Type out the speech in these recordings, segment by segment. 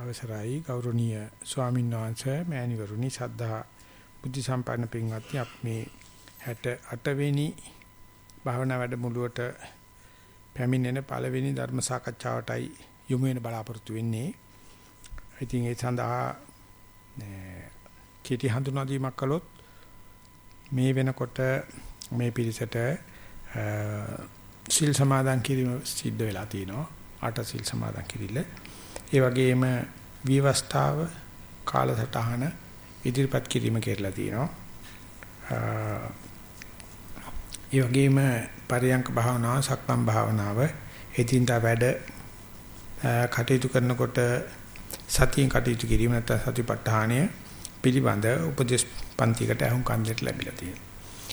අවසරයි ගෞරවනීය ස්වාමීන් වහන්සේ මෑණිවරුනි සද්ධා බුද්ධ සම්පන්න පින්වත්නි අපි මේ 68 වෙනි භාවනා වැඩමුළුවට පැමිණෙන පළවෙනි ධර්ම සාකච්ඡාවටයි යොමු වෙන බලාපොරොත්තු වෙන්නේ. ඉතින් ඒ සඳහා කීටි හඳුනා දීමක් කළොත් මේ වෙනකොට මේ පිරිසට සිල් සමාදන් කිරීම සිද්ධ වෙලා තිනවා. අට සිල් සමාදන් කිරිල්ල. ඒ වගේම විවස්ථාව කාලසටහන ඉදිරිපත් කිරීම කෙරලා තියෙනවා. ඒ වගේම පරියංක භාවනාව, සක්මන් භාවනාව, එදින්දා වැඩ කටයුතු කරනකොට සතියෙන් කටයුතු කිරීම නැත්නම් සතිපට්ඨානය පිළිබඳ උපදේශ පන්තිකට අහුම් කන්දට ලැබිලා තියෙනවා.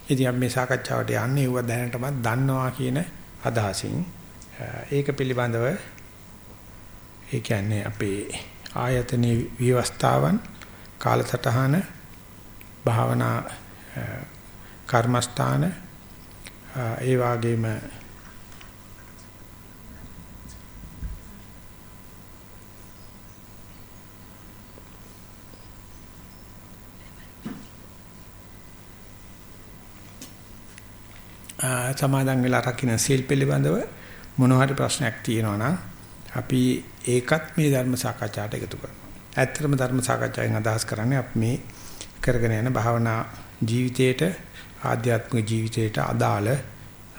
ඉතින් අපි මේ සාකච්ඡාවට යන්නේ ඌව දැනටමත් දන්නවා කියන අදහසින් ඒක පිළිබඳව ඒ කියන්නේ අපේ ආයතනයේ විවස්ථාවන් කාලසටහන භාවනා කර්මස්ථාන ඒ වගේම සමාදන් වෙලා රකින්න සීල් පිළිබඳව මොනවා හරි ප්‍රශ්නයක් තියෙනවා නම් අපි ඒකත් මේ ධර්ම සාකච්ඡාට එකතු කරනවා. ඇත්තටම ධර්ම සාකච්ඡාවෙන් අදහස් කරන්නේ අපි මේ කරගෙන යන භාවනා ජීවිතේට ආධ්‍යාත්මික ජීවිතේට අදාළ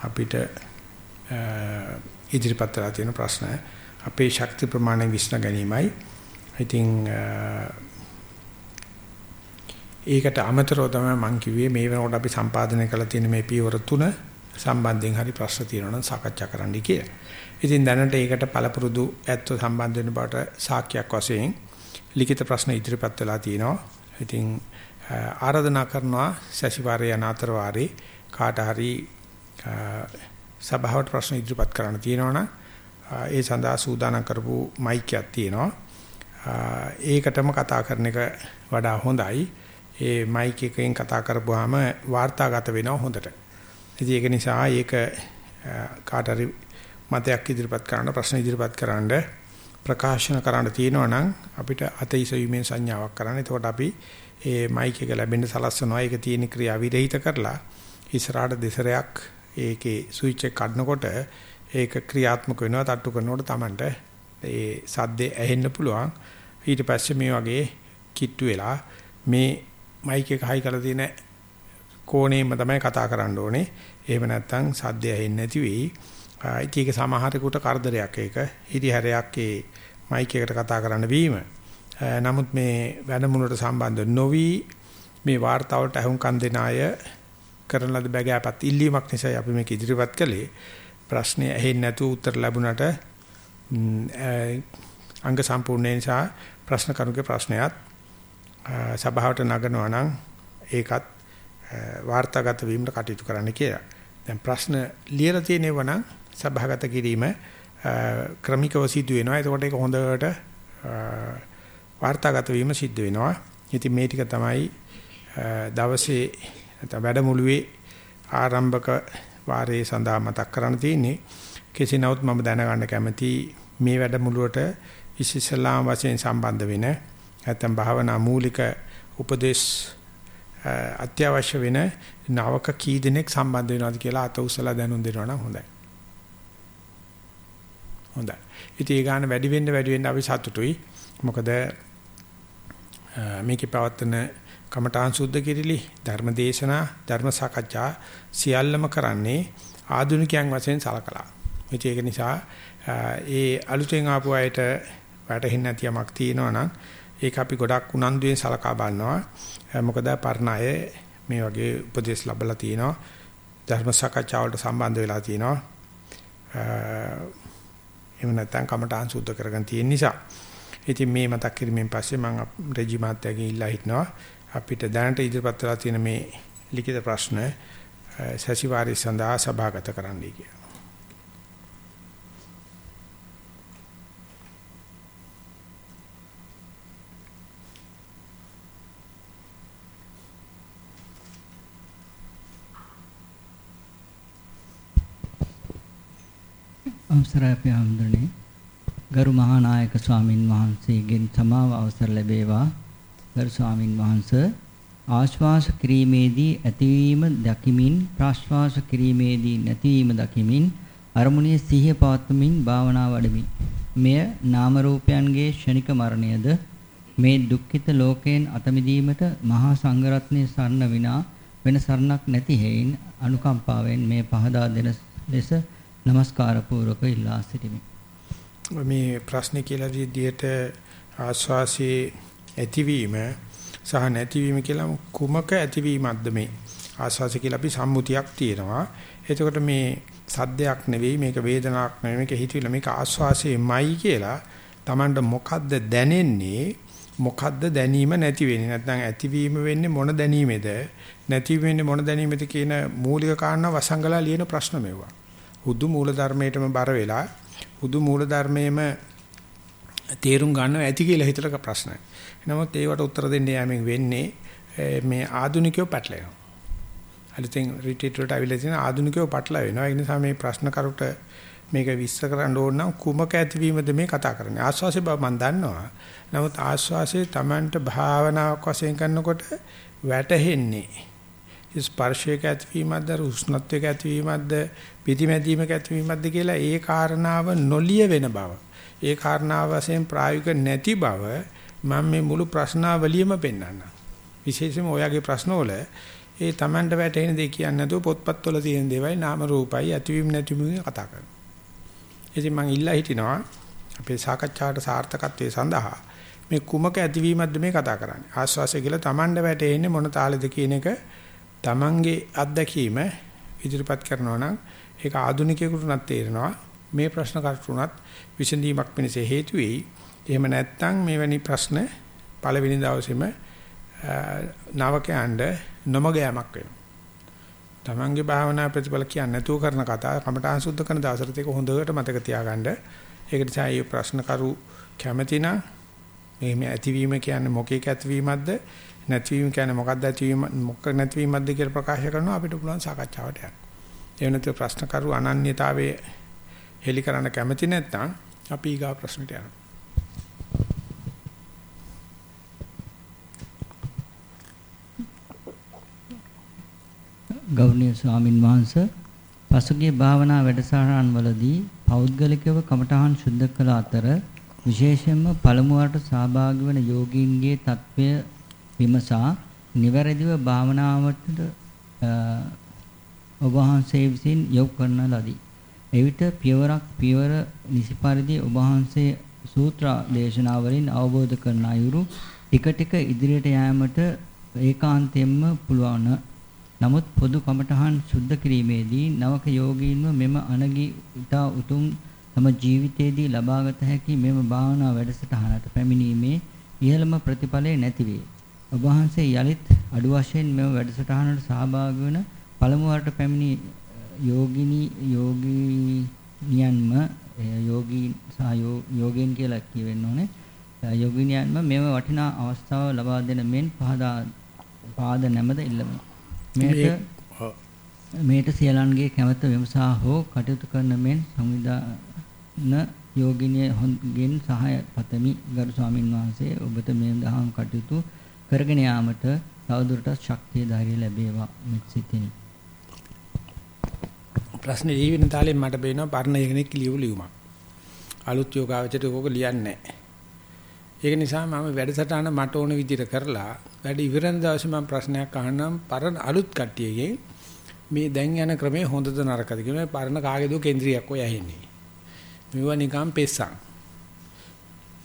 අපිට ඉදිරිපත් කරලා තියෙන ප්‍රශ්න අපේ ශක්ති ප්‍රමාණය විශ්න ගැනීමයි. ඉතින් ඒකට අමතරව තමයි මම කිව්වේ මේ වෙනකොට අපි සම්පාදනය කරලා තියෙන මේ පියවර තුන සම්බන්ධයෙන් හරි ප්‍රශ්න තියෙනවා නම් සාකච්ඡා කරන්න කියලා. ඉතින් දැනට ඒකට පළපුරුදු ඇත්ත සම්බන්ධ වෙන බවට සාක්ෂියක් වශයෙන් ලිඛිත ප්‍රශ්න ඉදිරිපත් වෙලා තිනවා. ඉතින් ආරාධනා කරනවා සැසිවාරය අනාතර වාරේ කාට හරි සභාවට ප්‍රශ්න ඉදිරිපත් කරන්න තියෙනවනම් ඒ සඳහා සූදානම් කරපු මයික් එකක් තියෙනවා. ඒකටම කතා කරන එක වඩා හොඳයි. ඒ මයික් එකෙන් කතා කරපුවාම වාර්තාගත වෙනවා හොඳට. ඉතින් ඒක නිසා ඒක කාට හරි මතයක් ඉදිරිපත් කරන්න ප්‍රශ්න ඉදිරිපත් කරන්න ප්‍රකාශන කරන්න තියෙනවා නම් අපිට අතීසවීමෙන් සංඥාවක් කරන්න. එතකොට අපි ඒ මයික් එක ලැබෙන්න සලස්වනවා. ඒක තියෙන ක්‍රියා විරහිත කරලා ඉස්සරහට දෙසරයක් ඒකේ ස්විච් එක කඩනකොට ඒක ක්‍රියාත්මක වෙනවා. තට්ටු කරනකොට Tamanට ඒ සද්දේ ඇහෙන්න පුළුවන්. ඊට පස්සේ මේ වගේ කිට්ටු වෙලා මේ මයික් එක හයි කරලා තියෙන කෝණයෙන්ම තමයි කතා කරන්න ඕනේ. එහෙම නැත්නම් සද්දය ඇහෙන්නේ නැති වෙයි. ඉතින් ඒක සමහරෙකුට කරදරයක් ඒක. හිරිහැරයක් ඒ මයික් එකට කතා කරන්න වීම. නමුත් මේ වැඩමුළුවට සම්බන්ධ නොවි මේ වார்த்தාවට අහුම්කම් දෙන අය කරන ලද බැගෑපත් ඉල්ලීමක් නිසා අපි මේක ඉදිරිපත් කළේ. ප්‍රශ්නේ ඇහෙන්නේ නැතුව උත්තර ලැබුණට අංග සම්පූර්ණ නිසා ප්‍රශ්න කරුගේ ප්‍රශ්නයත් සභාවට නගනවා නම් ඒකත් වාර්තාගත වීමට කටයුතු කරන්න කියලා. දැන් ප්‍රශ්න ලියලා තියෙනව නම් සභාගත කිරීම ක්‍රමිකව සිදු වෙනවා. එතකොට ඒක හොඳට වාර්තාගත වීම සිද්ධ වෙනවා. ඉතින් මේ ටික තමයි දවසේ නැත්නම් වැඩමුළුවේ ආරම්භක වාරයේ සඳහා මතක් කරන්න තියෙන්නේ. කෙසේ නමුත් මම දැනගන්න කැමති මේ වැඩමුළුවට ඉස්ලාම් වශයෙන් සම්බන්ධ වෙන නැත්නම් භාවනා මූලික උපදේශ අත්‍යවශ්‍ය වෙන නවක කී දෙනෙක් සම්බන්ධ වෙනවද කියලා අත උසලා දැනුම් දෙනවා නම් හොඳයි. හොඳයි. ඉතින් ඒ ගාන වැඩි වෙන්න වැඩි වෙන්න අපි සතුටුයි. මොකද මේකේ පවත්තන කමඨාන් සුද්ධ කිරිලි ධර්ම දේශනා ධර්ම සාකච්ඡා සියල්ලම කරන්නේ ආධුනිකයන් වශයෙන් සලකලා. ඒක නිසා ඒ අලුතෙන් ආපු අයට වැටහෙන්නේ නැති යමක් තියෙනවා නම් ඒක අපි ගොඩක් උනන්දුවෙන් සලකා බලනවා. මොකද පරණ අය මේ වගේ උපදේශ ලැබලා තිනවා. ධර්ම සාකච්ඡා වලට සම්බන්ධ වෙලා තිනවා. එහෙම නැත්නම් කමඨාන් සුද්ධ කරගෙන තියෙන නිසා. ඉතින් මේ මතක් කිරීමෙන් පස්සේ මම රෙජි මාත්‍යාගෙන් ඉල්ලා හිටනවා අපිට දැනට ඉදිරිපත් වෙලා තියෙන මේ ලිඛිත ප්‍රශ්න සතිವಾರි සඳහා සභාගත කරන්නයි කියලා. අවසරයි අපේ ආන්දරණේ ගරු මහානායක ස්වාමින් වහන්සේගෙන් සමාව අවසර ලැබේවා. ගරු ස්වාමින් වහන්සේ ආශ්වාස කිරීමේදී ඇතිවීම දකිමින් ප්‍රාශ්වාස කිරීමේදී නැතිවීම දකිමින් අරමුණේ සිහිය පවත්වමින් භාවනා වඩමි. මෙය නාම රූපයන්ගේ ෂණික මරණයද මේ දුක්ඛිත ලෝකයෙන් අත මිදීමට මහා සංඝරත්නයේ සරණ විනා වෙන සරණක් නැති හේයින් අනුකම්පාවෙන් මේ පහදා දෙන ලෙස নমස්කාර පූර්වක ඉල්ලා සිටිමි. මේ ප්‍රශ්නේ කියලා විදිහට ආස්වාසේ ඇතිවීම සහ නැතිවීම කියලා කුමක ඇතිවීමක්ද මේ ආස්වාසය කියලා අපි සම්මුතියක් තියෙනවා. එතකොට මේ සද්දයක් නෙවෙයි මේක වේදනාවක් නෙවෙයි මේක හිතවිල්ල මේක ආස්වාසයමයි කියලා Tamanට මොකද්ද දැනෙන්නේ මොකද්ද දැනීම නැති වෙන්නේ නැත්නම් ඇතිවීම වෙන්නේ මොන දැනීමේද නැතිවීම වෙන්නේ මොන දැනීමේද කියන මූලික කාරණා වසංගලා ලියන ප්‍රශ්න මෙවුවා. හුදු මූල ධර්මයටම බර වෙලා හුදු මූල ධර්මයේම තේරුම් ගන්නව ඇති කියලා හිතලක ප්‍රශ්නයි. නමුත් ඒවට උත්තර දෙන්න යෑමෙන් වෙන්නේ මේ ආදුනිකයෝ පැටලෙනවා. අලුතෙන් රිට්‍රීට් වලට අවිලා තියෙන ආදුනිකයෝ පැටල වෙනවා. ඒ නිසා මේ ප්‍රශ්න කරුට මේක විශ්ල කරන්න ඕන නම් කුමක ඇතිවීමද මේ කතා කරන්නේ. ආස්වාසේ බව මම දන්නවා. නමුත් ආස්වාසේ Tamanට භාවනාවක් වශයෙන් කරනකොට වැටහෙන්නේ ස්පර්ශයක ඇතිවීමක්ද උෂ්ණත්වයක ඇතිවීමක්ද පිටිමැදීමක ඇතිවීමක්ද කියලා ඒ කාරණාව නොලිය වෙන බව. ඒ කාරණාව වශයෙන් ප්‍රායෝගික නැති බව මම මේ මුළු ප්‍රශ්නාවලියම පෙන්වන්නම්. විශේෂයෙන්ම ඔයගේ ප්‍රශ්නවල ඒ Tamanට වැටෙන දේ කියන්නේ නැතුව පොත්පත්වල තියෙන දේවල් නාම රූපයි ඇතිවීම නැතිවීම කතා කරනවා. ඉතින් මම ඉල්ලා හිටිනවා අපේ සාකච්ඡාවට සාර්ථකත්වයේ සඳහා මේ කුමක ඇතිවීමක්ද මේ කතා කරන්නේ. ආස්වාසය කියලා Tamanට වැටෙන්නේ මොන තාලෙද කියන එක Tamanගේ අත්දැකීම ඉදිරිපත් කරනවා නම් ඒක ආධුනිකයෙකුට උනත් තේරෙනවා. මේ ප්‍රශ්න කරුණත් විසඳීමක් වෙනස හේතු වෙයි. එහෙම නැත්නම් මෙවැනි ප්‍රශ්න පළවෙනි දවසේම නවකයන්ඩ නොමග යamak වෙනවා. තමන්ගේ භාවනා ප්‍රතිඵල කියන්නේ නැතුව කරන කතා කමඨාන් සුද්ධ කරන දවසට ඒක හොඳට මතක තියාගන්න. ඒක නිසා මේ ප්‍රශ්න කරු කැමැතිනම් මේ ඇතිවීම කියන්නේ මොකේක ඇතිවීමක්ද නැතිවීම කියන්නේ මොකක්ද ඇතිවීම මොකක් නැතිවීමක්ද කියලා ප්‍රකාශ කරනවා අපිට පුළුවන් සාකච්ඡාවට යන්න. ඒ වෙනතු ප්‍රශ්න කරු අනන්‍යතාවයේ හෙලි කරන්න කැමති නැත්නම් අපි ඊගා ප්‍රශ්නට යනවා. ගෞරවනීය ස්වාමින් වහන්සේ පසුගිය භාවනා වැඩසටහන් වලදී පෞද්ගලිකව කමඨහන් සුද්ධ කළ අතර විශේෂයෙන්ම පළමුවට සහභාගී වන යෝගීන්ගේ తත්වය විමසා නිවැරදිව භාවනාවට ඔබ වහන්සේ විසින් යොමු කරන ලදී. එවිට පියවරක් පියවර නිසි පරිදි ඔබ වහන්සේ සූත්‍ර දේශනාවලින් අවබෝධ කරන අයුරු ටික ටික ඉදිරියට යෑමට ඒකාන්තයෙන්ම පුළුවන්. නමුත් පොදු කමඨහන් සුද්ධ කිරීමේදී නවක යෝගීන්ව මෙම අනගී ඊතා උතුම් තම ජීවිතයේදී ලබාගත හැකි මෙම භාවනා වැඩසටහනට පැමිණීමේ ඉහළම ප්‍රතිඵලය නැති වේ. ඔබ වහන්සේ යලිත් අඩු වශයෙන් මෙම වැඩසටහනට සහභාගී වන පළමු වරට පැමිණි යෝගිනී යෝගීනියන්ම යෝගී සහ යෝගීන් කියලා කියවෙන්න ඕනේ. යෝගිනියන්ම මෙම වටිනා අවස්ථාව ලබා දෙන මෙන් පහදා පාද නැමද ඉල්ලමු. මේට මේට සියලන්ගේ කැමැත්ත විමසා හෝ කටයුතු කරන මෙන් සංවිධාන යෝගිනියන්ගෙන් සහාය පතමි. ගරු ස්වාමින් වහන්සේ ඔබට මේ දහම් කටයුතු කරගෙන යාමට තවදුරටත් ශක්තිය ධෛර්යය ලැබේවා මෙත් සිතිනි. ප්‍රශ්නේ ලියවින තාලෙන් මට පේනවා පරණ කෙනෙක් ලියපු ලියුමක්. අලුත් යෝගාවචරයට ඕක ලියන්නේ නැහැ. ඒක නිසා මම වැඩසටහන මට ඕන විදිහට කරලා වැඩ ඉවරන දවසේ මම ප්‍රශ්නයක් අහන්නම් පරණ අලුත් කට්ටියගෙන් මේ දැන් යන ක්‍රමය හොඳද නරකද කියලා පරණ කාගේද කේන්ද්‍රයක් ඔය ඇහෙන්නේ. මේවා නිකන් පෙස්සන්.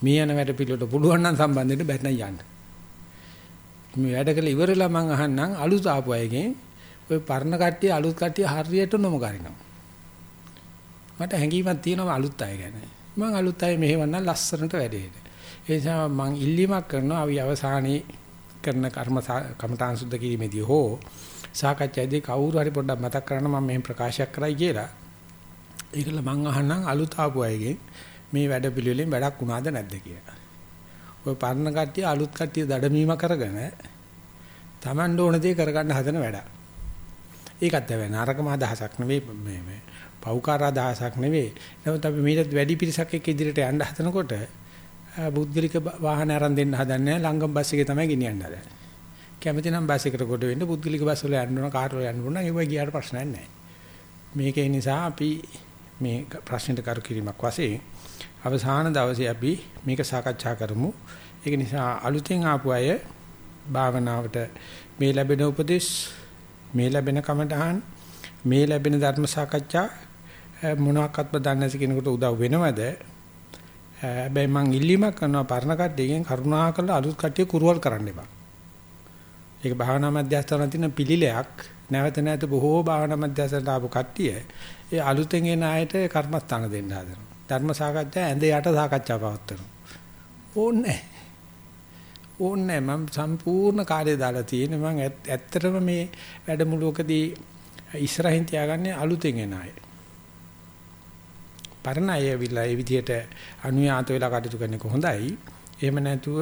මේ යන වැඩ පිළිවෙලට පුළුවන් නම් සම්බන්ධෙට බැත්නම් යන්න. මේ වැඩ කළ ඉවරලා මම අහන්නම් අලුත් ආපු අයගෙන් ඔය පරණ කට්ටිය අලුත් කට්ටිය හරියට නොමගරිනවා. මට හැඟීමක් තියෙනවා අලුත් අය ගැන. මම අලුත් අය මෙහෙවන්න ලස්සනට වැඩේට. ඒ නිසා මම ඉල්ලීමක් කරනවා අපි අවසානයේ කරන කර්ම කමඨාන් සුද්ධ කිරීමේදී හෝ සාකච්ඡාවේදී කවුරු හරි පොඩ්ඩක් මතක් කරන්න මම මේ ප්‍රකාශයක් කරයි කියලා. ඒකල මං අහන්නම් අලුත් ආපු අයගෙන් මේ වැඩ පිළිවෙලෙන් වැඩක් වුණාද නැද්ද කියලා. ඔය පරණ කට්ටිය අලුත් කට්ටිය දඩමීම කරගෙන Taman ඕන දේ කරගන්න හදන වැඩක්. ඒකත් හැබැයි නරකම අදහසක් නෙවෙයි මේ මේ පෞකාර අදහසක් නෙවෙයි. නමුත් අපි මීටත් වැඩි පිරිසක් එක්ක ඉදිරියට යන්න හදනකොට පුද්ගලික වාහන අරන් දෙන්න හදන්නේ ලංගම් බස් එකේ තමයි ගෙනියන්න හදන්නේ. කැමති නම් බස් එකට කොට වෙන්න පුද්ගලික බස් වල යන්න ඕන කාර් වල යන්න ඕන ඒවා ගියාට ප්‍රශ්නයක් නැහැ. මේකේ නිසා අපි මේ ප්‍රශ්නෙට කරු කිරීමක් වශයෙන් අවසාන දවසේ අපි මේක සාකච්ඡා කරමු. ඒක නිසා අලුතෙන් ආපු අය භාවනාවට මේ ලැබෙන උපදෙස් මේ ලැබෙන කමටහන් මේ ලැබෙන ධර්ම සාකච්ඡා මොනවාක්වත් දන්නේ නැති කෙනෙකුට උදව් වෙනවද? හැබැයි මං ඉල්ලීමක් කරනවා පරණ කට්ටියගෙන් කරුණාකරලා අලුත් කට්ටිය කුරුවල් කරන්න එපා. ඒක භාවනා මධ්‍යස්ථාන තියෙන පිළිලයක් නැවත නැවත බොහෝ භාවනා මධ්‍යස්ථානට ආපු කට්ටිය ඒ අලුතෙන් එන අයට කර්මස්ථාන දෙන්න හදනවා. ධර්ම සාකච්ඡා ඇඳ යට සාකච්ඡා පවත්වනවා. ඕනේ ඕනේ මම සම්පූර්ණ කාර්යය දාලා තියෙන මම ඇත්තටම මේ වැඩමුළුවකදී ඉස්සරහින් තියාගන්නේ අලුතෙන් එන අය. පරණ අය විලා ඒ විදිහට අනුයාත වෙලා කටයුතු කරන එක හොඳයි. එහෙම නැතුව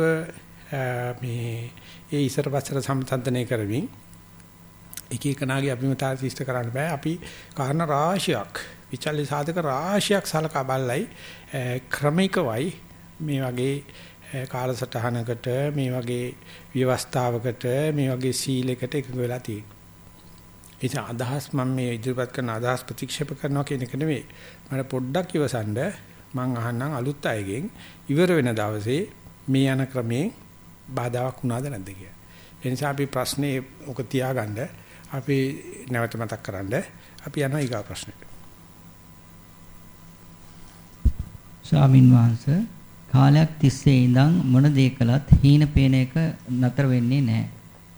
මේ ඒ ඉස්සර පස්සර සම්සන්දනය කරමින් එක එකනාගේ අභිමතාල ඉෂ්ට කරන්න බෑ. අපි කාරණා රාශියක් විචල්්‍ය සාධක රාශියක් සලකා බලලයි ක්‍රමිකවයි මේ වගේ කාලසටහනකට මේ වගේ ව්‍යවස්ථාවකට මේ වගේ සීලයකට එකඟ වෙලා තියෙන්නේ. ඒ අදහස් මම මේ ඉදිරිපත් කරන අදහස් ප්‍රතික්ෂේප කරනවා කියන එක නෙවෙයි. මට පොඩ්ඩක් ඉවසන්න මං අහන්නම් අලුත් අයගෙන් ඉවර වෙන දවසේ මේ යන ක්‍රමේ බාධාවක් වුණාද නැද්ද කියලා. ඒ නිසා අපි ප්‍රශ්නේ ඔක තියාගන්න අපි නැවත මතක් කරන්න අපි යනවා ඊගා ප්‍රශ්නෙට. ස්වාමින් වහන්සේ කාලයක් තිස්සේ ඉඳන් මොන දේ කළත් හීන පේන එක නතර වෙන්නේ නැහැ.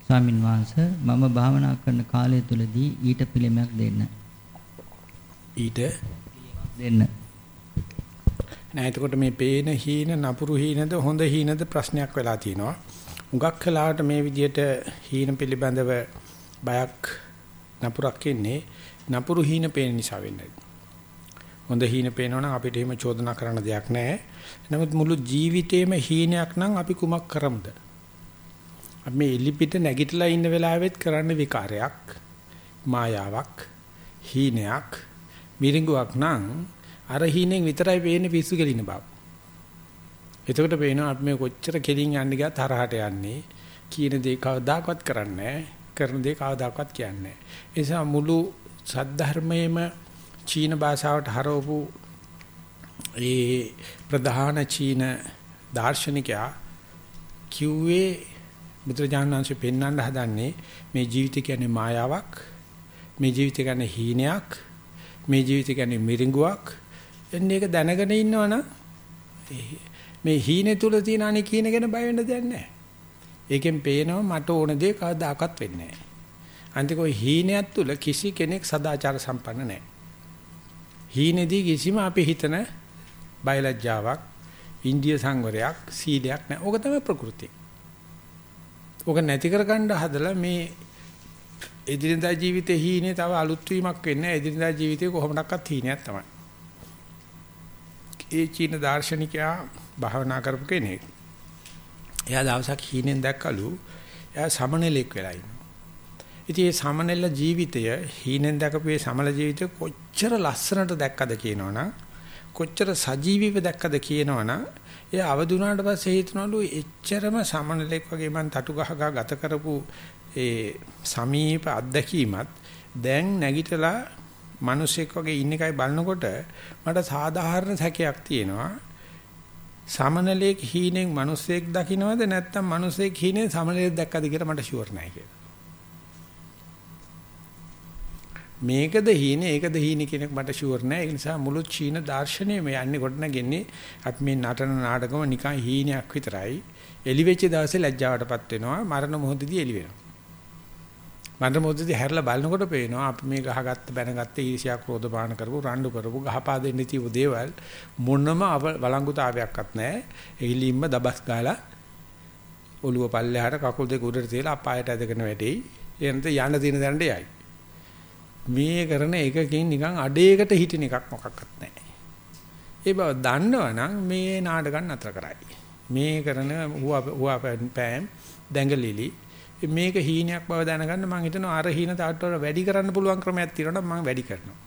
ස්වාමින් වහන්සේ මම භාවනා කරන කාලය තුලදී ඊට පිළිමයක් දෙන්න. ඊට දෙන්න. නෑ එතකොට මේ පේන හීන නපුරු හීනද හොඳ හීනද ප්‍රශ්නයක් වෙලා තිනවා. හුඟක් කලාවට මේ විදිහට හීන පිළිබඳව බයක් නපුරක් ඉන්නේ නපුරු හීන පේන නිසා වෙන්නේ. හොඳ හීන පේනවනම් අපිට එහෙම චෝදනා කරන්න දෙයක් නැහැ. නමුත් මුළු ජීවිතේම හීනයක් නම් අපි කුමක් කරමුද? අපි මේ එලිපිට නැගිටලා ඉන්න වෙලාවෙත් කරන්න විකාරයක්, මායාවක්, හීනයක්, මිරිඟුවක් නම් අර හීනෙන් විතරයි පේන්නේ පිස්සු කෙලින බව. එතකොට පේනවා අපි මේ කොච්චර කෙලින් යන්නේ ගියත් තරහට යන්නේ. කියන දේ කවදාකවත් කරන්නේ කරන දේ කවදාකවත් කියන්නේ නැහැ. ඒ නිසා මුළු සද්ධර්මයේම චීන භාෂාවට හරවපු ඒ ප්‍රධාන චීන දාර්ශනිකයා කිව්වේ බුදුරජාණන් වහන්සේ පෙන්වන්න හදන්නේ මේ ජීවිතය කියන්නේ මායාවක් මේ ජීවිතය කියන්නේ හීනයක් මේ ජීවිතය කියන්නේ මිරිඟුවක් එන්නේ ඒක දැනගෙන ඉන්නවනම් මේ හීනේ තුල තියෙන අනික හීන ගැන බය වෙන්න දෙයක් නැහැ. ඒකෙන් පේනවා මට ඕන දේ කවදාකවත් වෙන්නේ නැහැ. අන්තික ඔය හීනයක් තුල කිසි කෙනෙක් සදාචාර සම්පන්න නැහැ. හීනේදී කිසිම අපි හිතන බයලජ්ජාවක්, ඉන්දිය සංවරයක්, සීලයක් නැහැ. ඕක තමයි ප්‍රകൃතිය. ඕක නැති කරගන්න හදලා මේ එදිනදා ජීවිතේ හීනේ තව අලුත් වීමක් වෙන්නේ එදිනදා ජීවිතේ කොහොමඩක්වත් හීනයක් තමයි. ඒ චීන දාර්ශනිකයා භාවනා කරපු කෙනෙක්. එයා දවසක් හීනෙන් දැක්කලු එයා සමනලෙක් වෙලා ඉන්නවා. ඉතින් මේ සමනල ජීවිතය හීනෙන් දැකපු මේ සමල ජීවිතය කොච්චර ලස්සනට දැක්කද කියනවනම් කොච්චර සජීවීව දැක්කද කියනවනම් එයා අවදුනාට පස්සේ හිතනවලු එච්චරම සමනලෙක් වගේ මං තටු ගහ ගත කරපු ඒ සමීප අත්දැකීමත් දැන් නැගිටලා මිනිසෙක් වගේ ඉන්න එකයි බලනකොට මට සාධාරණ සැකයක් තියෙනවා සමනලෙක් හීනෙන් මිනිසෙක් දකින්නවද නැත්නම් මිනිසෙක් හීනෙන් සමනලෙක් දැක්කද කියලා මට ෂුවර් නැහැ කියලා. මේකද හීනේ ඒකද හීනේ කියන එක මට ෂුවර් නැහැ. ඒ නිසා මුළු චීන දාර්ශනයම යන්නේ කොට නැගෙන්නේ අපි මේ නටන නාටකම නිකන් හීනයක් විතරයි. එලි වෙච්ච දවසේ ලැජ්ජාවටපත් වෙනවා. මරණ මොහොතදී එලි වෙනවා. මන්ද මොහොතදී හැරලා බලනකොට පේනවා අපි මේ ගහගත්ත බැනගත්ත ඊර්ෂ්‍යා ක්‍රෝධ පාන කරපු රණ්ඩු කරපු ගහපා දෙන්න තියපු දේවල් මොනම වළංගුතාවයක්වත් නැහැ. එහිලින්ම දබස් ගාලා ඔළුව පල්ලෙහාට කකුල් දෙක උඩට තියලා අපායට ඇදගෙන වැටෙයි. එනත යන්න දින දැනට යයි. මේ කරන එකකින් නිකන් අඩේකට හිටින එකක් මොකක්වත් නැහැ. ඒ බව දන්නවනම් මේ නාටකම් නතර කරයි. මේ කරන හුවා හුවා පෑම් දැඟලිලි මේක හීනයක් බව දැනගන්න මම හිතනවා අර හීන තාට්ට වැඩි කරන්න පුළුවන් ක්‍රමයක් තියෙනවා නම් මම වැඩි කරනවා.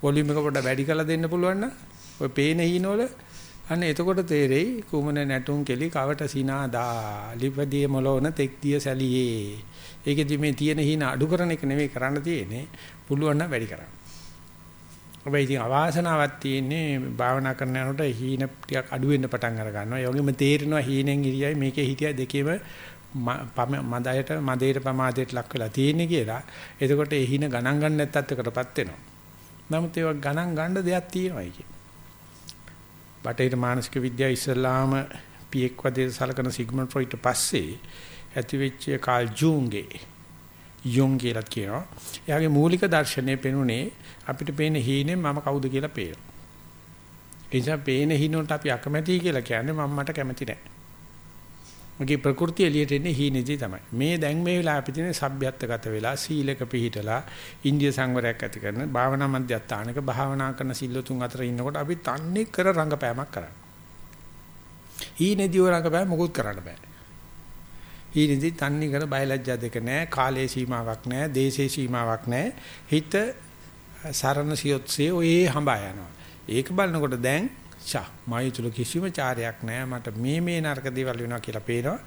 වොලියුම් එක පොඩ්ඩක් වැඩි කරලා දෙන්න පුළුවන් නම් ඔය පේන හීනවල අන්න එතකොට තේරෙයි කුමන නැටුම් කෙලි කවට සිනාදා ලිපදී මොලොන තෙක්දිය සැලියේ ඒකෙදි මේ තියෙන හීන අඩු කරන එක නෙමෙයි කරන්න තියෙන්නේ පුළුවන් නම් වැඩි කරන්න. ඔබයි ඉතින් අවාසනාවක් තියෙන්නේ භාවනා කරන යනකොට හීන ටිකක් අඩු වෙන්න පටන් අර ගන්නවා. ඒ වගේම තේරෙනවා හීනෙන් ඉරියයි මේකේ හිටියයි දෙකේම මදයට මදේට පමාදයට ලක් වෙලා තියෙන්නේ කියලා. එතකොට ඒ හීන ගණන් ගන්න නැත්තත් එකටපත් වෙනවා. නමුත් ඒක ගණන් ගන්න දෙයක් තියෙනවා ඒකේ. බටහිර මානසික විද්‍යාව ඉස්සල්ලාම පියෙක් වදේ සලකන සිග්මන්ඩ් ෆ්‍රොයිඩ් පස්සේ ඇතිවෙච්ච කාල් ජූන්ගේ යොන් කියලාත් කියනවා. එයාගේ මූලික දර්ශනය පෙනුනේ අපිට පේන හීනේ මම කවුද කියලා පේනවා. ඒ නිසා පේන හීනොන්ට අපි අකමැතියි කියලා කියන්නේ මම මට කැමති නැහැ. මගේ ප්‍රകൃතිය එළියට එන්නේ හීනේදී තමයි. මේ දැන් මේ වෙලාව අපි තියෙන සભ્યත්වගත වෙලා සීලක පිළිහිටලා ඉන්දිය සංවරයක් ඇති කරන භාවනා මධ්‍යස්ථානක භාවනා කරන සිල්ලුතුන් අතර ඉන්නකොට අපි තන්නේ කර රංගපෑමක් කරන්නේ. හීනේදී රංගපෑම මොකුත් කරන්න බෑ. ඊනිදි තන්නේ කර බයලජ්ජා දෙක නැහැ කාලයේ සීමාවක් නැහැ දේශේ සීමාවක් නැහැ හිත සරණ සියොත්සේ ඔය හඹා යනවා. ඒක බලනකොට දැන් ෂා මායිතුල කිසිම චාරයක් නැහැ මට මේ මේ නරක දේවල් වෙනවා කියලා පේනවා.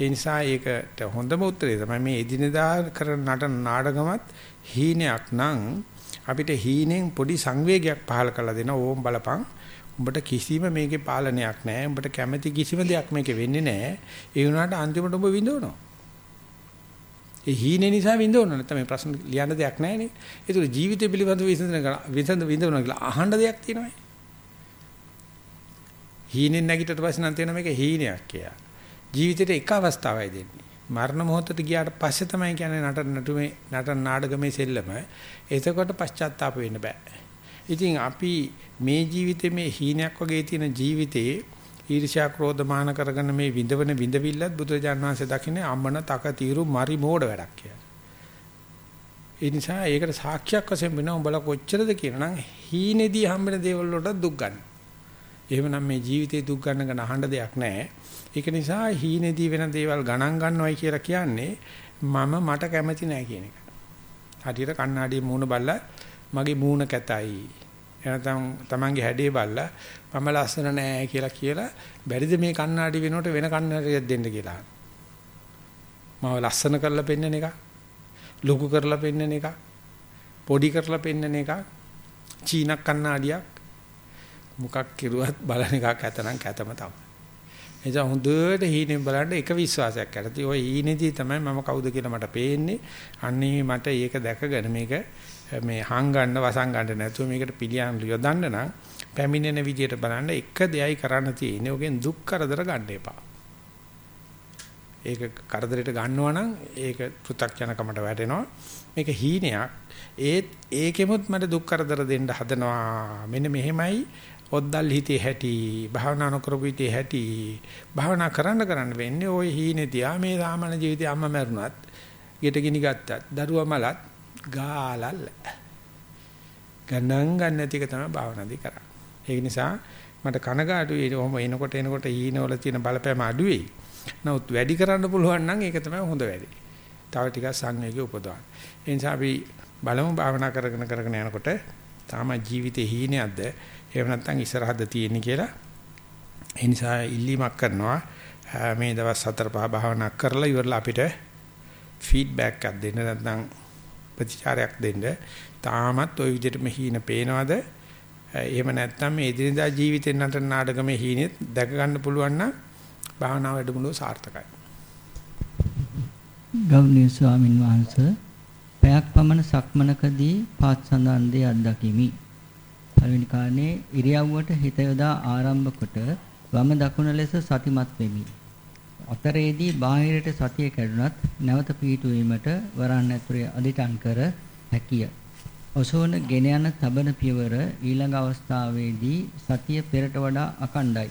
ඒ නිසා ඒකට හොඳම උත්තරේ තමයි මේ එදිනෙදා කරන නටන නාටකමත් හීනයක් නම් අපිට හීනෙන් පොඩි සංවේගයක් පහල කරලා දෙන ඕම් බලපං. උඹට කිසිම මේකේ පාලනයක් නැහැ. උඹට කැමැති කිසිම දෙයක් මේකේ වෙන්නේ නැහැ. ඒ වුණාට අන්තිමට උඹ විඳවනවා. ඒ හීනේ නිසා විඳවනවා. නැත්නම් මේ ප්‍රශ්න ලියන්න දෙයක් නැහැ නේ. ඒක ජීවිතය පිළිබඳව විසඳන විසඳ විඳවනවා කියලා අහන්න දෙයක් තියෙනවා. හීනෙන් නැගිටට පස්සේ නම් තියෙන මේක හීනයක් කියලා. ජීවිතේට එක අවස්ථාවයි දෙන්නේ. මරණ මොහොතට ගියාට පස්සේ තමයි කියන්නේ නටන නටුමේ නටන නාඩගමේ සෙල්ලම. එතකොට පශ්චාත්තාප වෙන්න බෑ. ඉතින් අපි මේ ජීවිතේ මේ හීනයක් වගේ තියෙන ජීවිතේ ඊර්ෂ්‍යා ක්‍රෝධ මාන කරගෙන මේ විඳවන විඳවිල්ලත් බුදුරජාණන් වහන්සේ දකින්නේ අම්මන තක తీරු මරි මෝඩ වැඩක් කියලා. ඒ නිසා ඒකට සාක්ෂියක් වශයෙන් වෙන උඹලා කොච්චරද කියනනම් හීනේදී හම්බෙන දේවල් වලට දුක් ගන්න. එහෙමනම් මේ ජීවිතේ දුක් ගන්න ගන්න අහන්න දෙයක් නැහැ. ඒක නිසා හීනේදී වෙන දේවල් ගණන් ගන්නවයි කියලා කියන්නේ මම මට කැමති නැහැ කියන එක. හරියට කණ්ණාඩියේ මූණ බලලා මගේ මූණ කැතයි. එනතම් තමන්ගේ හැඩේ බලලා මම ලස්සන නෑ කියලා කියලා බැරිද මේ කණ්ණාඩි වෙනකොට වෙන කණ්ණාඩියක් දෙන්න කියලා. මම ලස්සන කරලා පෙන්නන එක. ලොකු කරලා පෙන්නන එක. පොඩි කරලා පෙන්නන එක. චීනක් කණ්ණාඩියක් මොකක් කිරුවත් බලන එකක් ඇතනම් කැතම තමයි. එනිසා හොඳට හීනෙන් බලන්න එක විශ්වාසයක් ඇති. ඔය හීනේදී තමයි මම කවුද කියලා මට පේන්නේ. අන්නේ මට ඒක දැකගෙන මේක මේ හංගන්න වසංගන්න නැතුව මේකට පිළියම් යොදන්න නම් පැමිණෙන විදියට බලන්න එක දෙයයි කරන්න තියෙන්නේ. ඔකෙන් දුක් කරදර ගන්න එපා. ඒක කරදරයට ගන්නවා නම් ඒක පෘථග්ජනකමට වැටෙනවා. මේක හීනයක්. ඒත් ඒකෙමුත් මට දුක් කරදර දෙන්න හදනවා. මෙන්න මෙහෙමයි ඔද්දල් හිතේ හැටි භාවනා නොකරපු හිතේ හැටි භාවනා කරන්න කරන්න වෙන්නේ ওই හීනේ තියා මේ සාමාන්‍ය ජීවිතේ අම්මා මැරුණත් ගෙට ගිනි ගත්තත් දරුවා මලත් ගාලල්ල. ගණන් ගන්න නැති එක තමයි භාවනාදී කරන්නේ. ඒක නිසා මට කනගාටුයි ඔහොම එනකොට එනකොට ඊනවල තියෙන බලපෑම අඩු වෙයි. නමුත් වැඩි කරන්න පුළුවන් නම් ඒක තමයි හොඳ වැඩි. තව ටිකක් සංවේගය උපදවන්න. ඒ නිසා අපි බලමු භාවනා කරගෙන කරගෙන යනකොට තාම ජීවිතේ හීනයක්ද එහෙම නැත්නම් ඉස්සරහද තියෙන්නේ කියලා. ඒ නිසා ඉල්ලීමක් කරනවා මේ දවස් හතර පහ භාවනා කරලා ඉවරලා අපිට ෆීඩ්බැක් එකක් දෙන්න නැත්නම් ප්‍රතිචාරයක් දෙන්න. තාමත් ওই විදිහටම හීන පේනවද? එහෙම නැත්නම් මේ එදිනදා ජීවිතෙන් නටන නාටකමේ හීනෙත් දැක ගන්න පුළුවන් නම් භාවනා වැඩමුළුව සාර්ථකයි. ගෞරවනීය ස්වාමින් වහන්සේ පැයක් පමණ සක්මනකදී පාත් සඳහන් දේ අත්දකිමි. පළවෙනි කාරණේ ඉරියව්වට හිත යොදා ආරම්භ කොට වම දකුණ ලෙස සතිමත් වෙමි. අතරේදී බාහිරට සතිය කැඩුනත් නැවත පිහිටුවීමට වරන් ඇතුලේ අදිටන් කර හැකිය. ඔසවන ගෙන යන තබන පියවර ඊළඟ අවස්ථාවේදී සතිය පෙරට වඩා අකණ්ඩයි.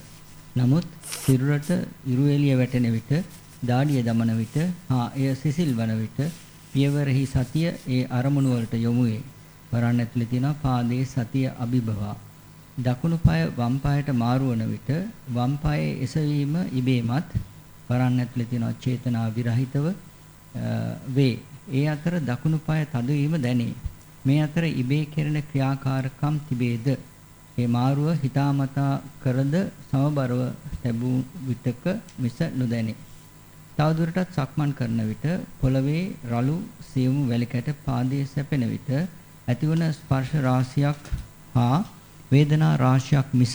නමුත් සිරුරට ඉරු එළිය වැටෙන විට දාඩිය දමන විට හා එය සිසිල් වන විට පියවරෙහි සතිය ඒ අරමුණු වලට යොමු වේ. වරන් ඇතුලේ තියෙන පාදයේ සතිය අභිභවා. දකුණු පාය වම් පායට මාරු වන විට වම් පායේ එසවීම ඉබේමත් වරන් ඇතුලේ තියෙන චේතනා විරහිතව වේ. ඒ අතර දකුණු පාය තදවීම දැනේ. මේ අතර ඉබේ කෙරෙන ක්‍රියාකාරකම් තිබේද? ඒ මාරුව හිතාමතා කරද සමබරව ලැබූ විටක මිස නොදැනේ. තවදුරටත් සක්මන් කරන විට පොළවේ රළු සියුම් වැලිකැට පාදයේ සැපෙන විට ඇතිවන ස්පර්ශ රාශියක් හා වේදනා රාශියක් මිස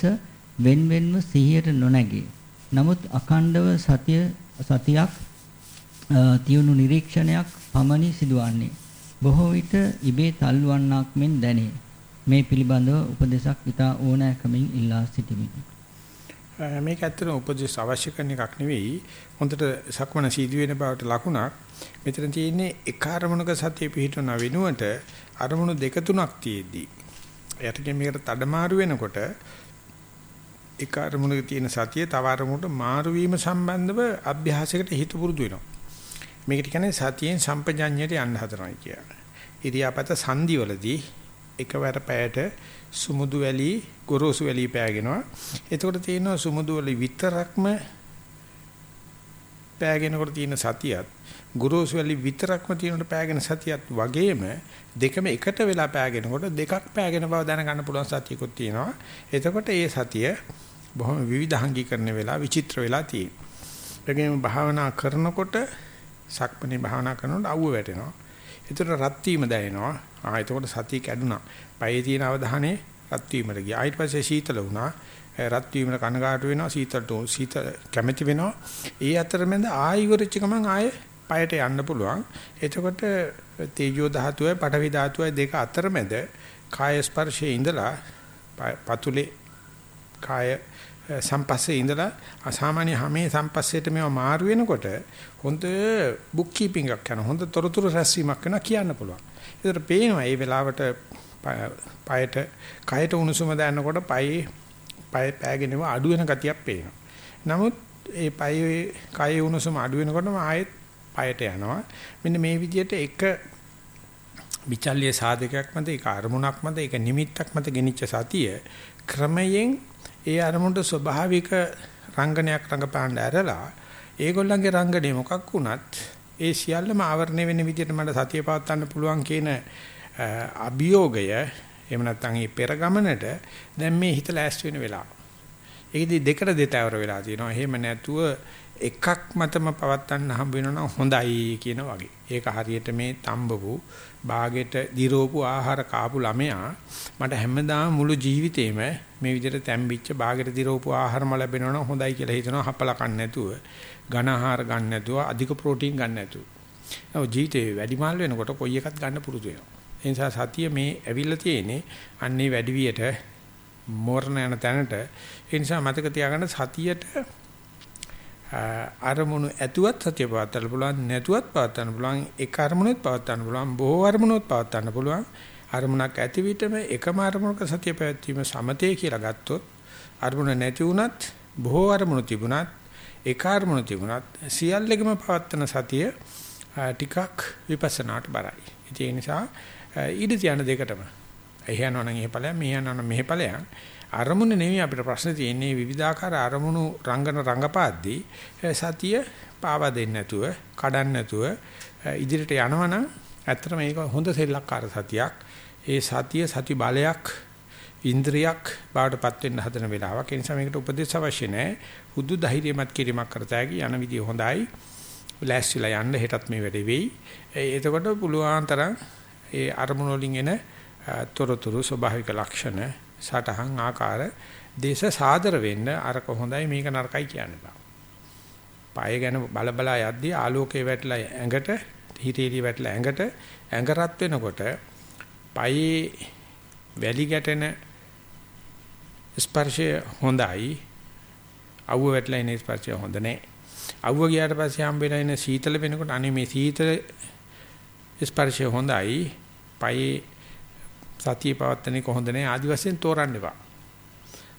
වෙන්වෙන්ව සිහියට නොනැගේ. නමුත් අඛණ්ඩව සතිය සතියක් තියුණු නිරීක්ෂණයක් පමණි සිදුවන්නේ. බොහෝ විට ඉබේ තල්වන්නක් මෙන් දැනේ. මේ පිළිබඳව උපදේශක් ඉතා ඕනෑකමින් ඉල්ලා සිටිමි. මේක ඇත්තටම උපදේශ අවශ්‍ය කරන එකක් නෙවෙයි. හොඳට සක්මන සීදු වෙන බවට ලකුණක්. මෙතන තියෙන්නේ එක අරමුණක සතිය පිහිටවන වෙනුවට අරමුණු දෙක තුනක් තියෙද්දි. යටකෙ මේකට තඩමාරු වෙනකොට එක අරමුණක තියෙන සතිය තව අරමුණට මාරු වීම සම්බන්ධව අභ්‍යාසයකට හිත පුරුදු වෙනවා. මේකට කියන්නේ සතියෙන් සම්පජඤ්ඤයට යන්න හදනවා කියලා. ඉරියාපත සංදිවලදී එකවර පැයට සුමුදු වැලි ගොරෝසු වැලි පෑගෙනවා. එතකොට තියෙනවා සුමුදු වැලි විතරක්ම පෑගෙනකොට තියෙන සතියත් ගොරෝසු වැලි විතරක්ම තියෙනකොට පෑගෙන සතියත් වගේම දෙකම එකට වෙලා පෑගෙනකොට දෙකක් පෑගෙන බව දැනගන්න පුළුවන් සතියකුත් තියෙනවා. එතකොට ඒ සතිය බොහොම විවිධාංගීකරණ වෙලා විචිත්‍ර වෙලා තියෙනවා. ඒකෙම භාවනා කරනකොට සක්මණේ භාවනා කරනකොට අවුව වැටෙනවා. ඒතර රත් වීම දැනෙනවා. ආ එතකොට සතිය කැඩුනා. පයේ තියෙන අවධානය රත් වීමට ගියා. ඊට පස්සේ සීතල වුණා. රත් වීමට කනගාටු වෙනවා. සීතලට සීතල කැමැති වෙනවා. ඒ අතරමැද ආයි ඉවරච්ච ගමන් ආයේ පයට යන්න පුළුවන්. එතකොට තේජෝ ධාතුවයි පඨවි ධාතුවයි දෙක අතරමැද කාය ස්පර්ශයේ ඉඳලා පතුලේ කාය සම්පස්සේ ඉඳලා අසාමාන්‍ය හැමේ සම්පස්සේට මේව මාරු වෙනකොට හොඳ බුක් කීපින්ග් එකක් කරන හොඳ තොරතුරු රැස්වීමක් වෙනවා කියන්න පුළුවන්. ඒතර පේනවා මේ වෙලාවට පයට කයට උණුසුම දැනනකොට පයේ පය පෑගෙනව අඩු වෙන ගතියක් පේනවා. නමුත් ඒ පයේ කයේ උණුසුම අඩු වෙනකොටම ආයෙත් පයට යනවා. මෙන්න මේ විදිහට එක විචල්්‍ය සාධකයක් මත ඒක අරමුණක් මත ඒක නිමිත්තක් මත ගෙනිච්ච සතිය ක්‍රමයෙන් ඒ අරමුණට ස්වභාවික රංගනයක් රඟපාන්න ඇරලා ඒගොල්ලන්ගේ රංගනේ මොකක් වුණත් ඒ සියල්ලම ආවරණය වෙන විදිහට මට සතිය පවත්වන්න පුළුවන් කියන අභියෝගය එහෙම නැත්නම් මේ පෙර ගමනට දැන් මේ හිත ලෑස්ති වෙන වෙලාව. ඒකදී දෙකට දෙතවර වෙලා තියෙනවා. එහෙම නැතුව එකක් මතම පවත්තන්න හම්බ වෙනවා හොඳයි කියන වගේ. ඒක හරියට මේ තඹපු බාගෙට දිරෝපු ආහාර කාපු ළමයා මට හැමදාම මුළු ජීවිතේම මේ විදිහට තැම්බිච්ච බාගෙට දිරෝපු ආහාරම ලැබෙනවා හොඳයි කියලා හිතනවා හපලා කන්න නැතුව ඝන ආහාර ගන්න නැතුව අධික ප්‍රෝටීන් ගන්න නැතුව. ඔව් ජීවිතේ වැඩිමාල් වෙනකොට කොයි එකක් ගන්න පුරුදු වෙනවා. ඒ නිසා සතිය මේ ඇවිල්ලා තියෙන්නේ අන්නේ වැඩි වියට මෝරණ යන තැනට ඒ නිසා මතක තියාගන්න සතියට අරමුණු ඇතුවත් සතිය පවත්වන්න පුළුවන් නැතුවත් පවත්වන්න පුළුවන් එක අරමුණෙත් පවත්වන්න පුළුවන් බොහෝ අරමුණුත් පවත්වන්න පුළුවන්. අරමුණක් ඇති විටම එකම අරමුණක සතිය පැවැත්වීම සමතේ කියලා ගත්තොත් අරමුණ නැති වුණත් බොහෝ අරමුණු තිබුණත් එක අරමුණු තිබුණත් සියල්ලෙකම පවත්වන සතිය ටිකක් විපස්සනාට බරයි. ඒ නිසා ඊට තියන දෙකටම. එහෙයනවා නම් එහෙ ඵලයන් මෙහෙයනවා නම් මෙහෙ ඵලයන්. අරමුණ නෙවෙයි අපිට ප්‍රශ්න තියෙන්නේ විවිධාකාර අරමුණු රංගන රංගපාද්දී සතිය පාවා දෙන්නේ නැතුව කඩන්න නැතුව ඉදිරියට යනවනම් ඇත්තට මේක හොඳ සෙල්ලක්කාර සතියක්. ඒ සතිය සති බලයක් ඉන්ද්‍රියක් බාටපත් වෙන්න හදන වෙලාවක්. ඒ නිසා මේකට උපදේශ අවශ්‍ය නැහැ. හුදු ධෛර්යමත් කිරීමක් කරතයි යන විදිය හොඳයි. ලෑස්තිලා යන්න හෙටත් මේ වැඩේ වෙයි. එතකොට පුළුවන් තරම් ඒ අරමුණු වලින් එන තොරතුරු ස්වභාවික ලක්ෂණ සටහන් ආකාර දේශ සාදර වෙන්න අරක හොඳයි මේක නරකයි කියන්න බෑ. පාය ගැන බල බලා යද්දී ආලෝකයේ වැටලා ඇඟට හිතේදී වැටලා ඇඟට ඇඟ රත් වෙනකොට පයේ වැලි ගැටෙන ස්පර්ශය හොඳයි. අවුව වැටලා ඉන ස්පර්ශය හොඳ නැහැ. අවුව ගියාට පස්සේ හම්බෙලා ඉන සීතල වෙනකොට අනේ මේ සීතල ස්පර්ශය හොඳයි. පයේ සතිය පවත්තන්නේ කොහොඳ නැහැ ආදි වශයෙන් තෝරන්න එපා.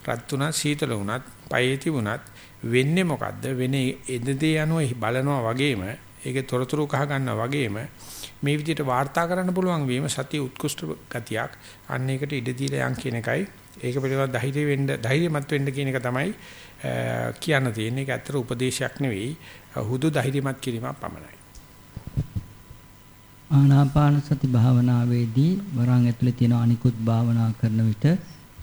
රත් උනත් සීතල උනත් පයේ තිබුණත් වෙන්නේ මොකද්ද? වෙන්නේ එදදී යනුව බලනවා වගේම ඒකේ තොරතුරු කහ ගන්නවා වගේම මේ විදිහට වාර්තා කරන්න පුළුවන් වීම සතිය උත්කෘෂ්ඨ ගතියක්. අන්න ඒකට ඉඩ දීලා යන් කියන එකයි ඒක පිළිබඳව ධෛර්ය වෙන්න ධෛර්යමත් වෙන්න කියන එක තමයි කියන්න තියෙන්නේ. ඒක ඇත්තට උපදේශයක් නෙවෙයි. හුදු ධෛර්යමත් කිරීමක් පමණයි. ආනාපාන සති භාවනාවේදී වරන් ඇතුලේ තියෙන අනිකුත් භාවනා කරන විට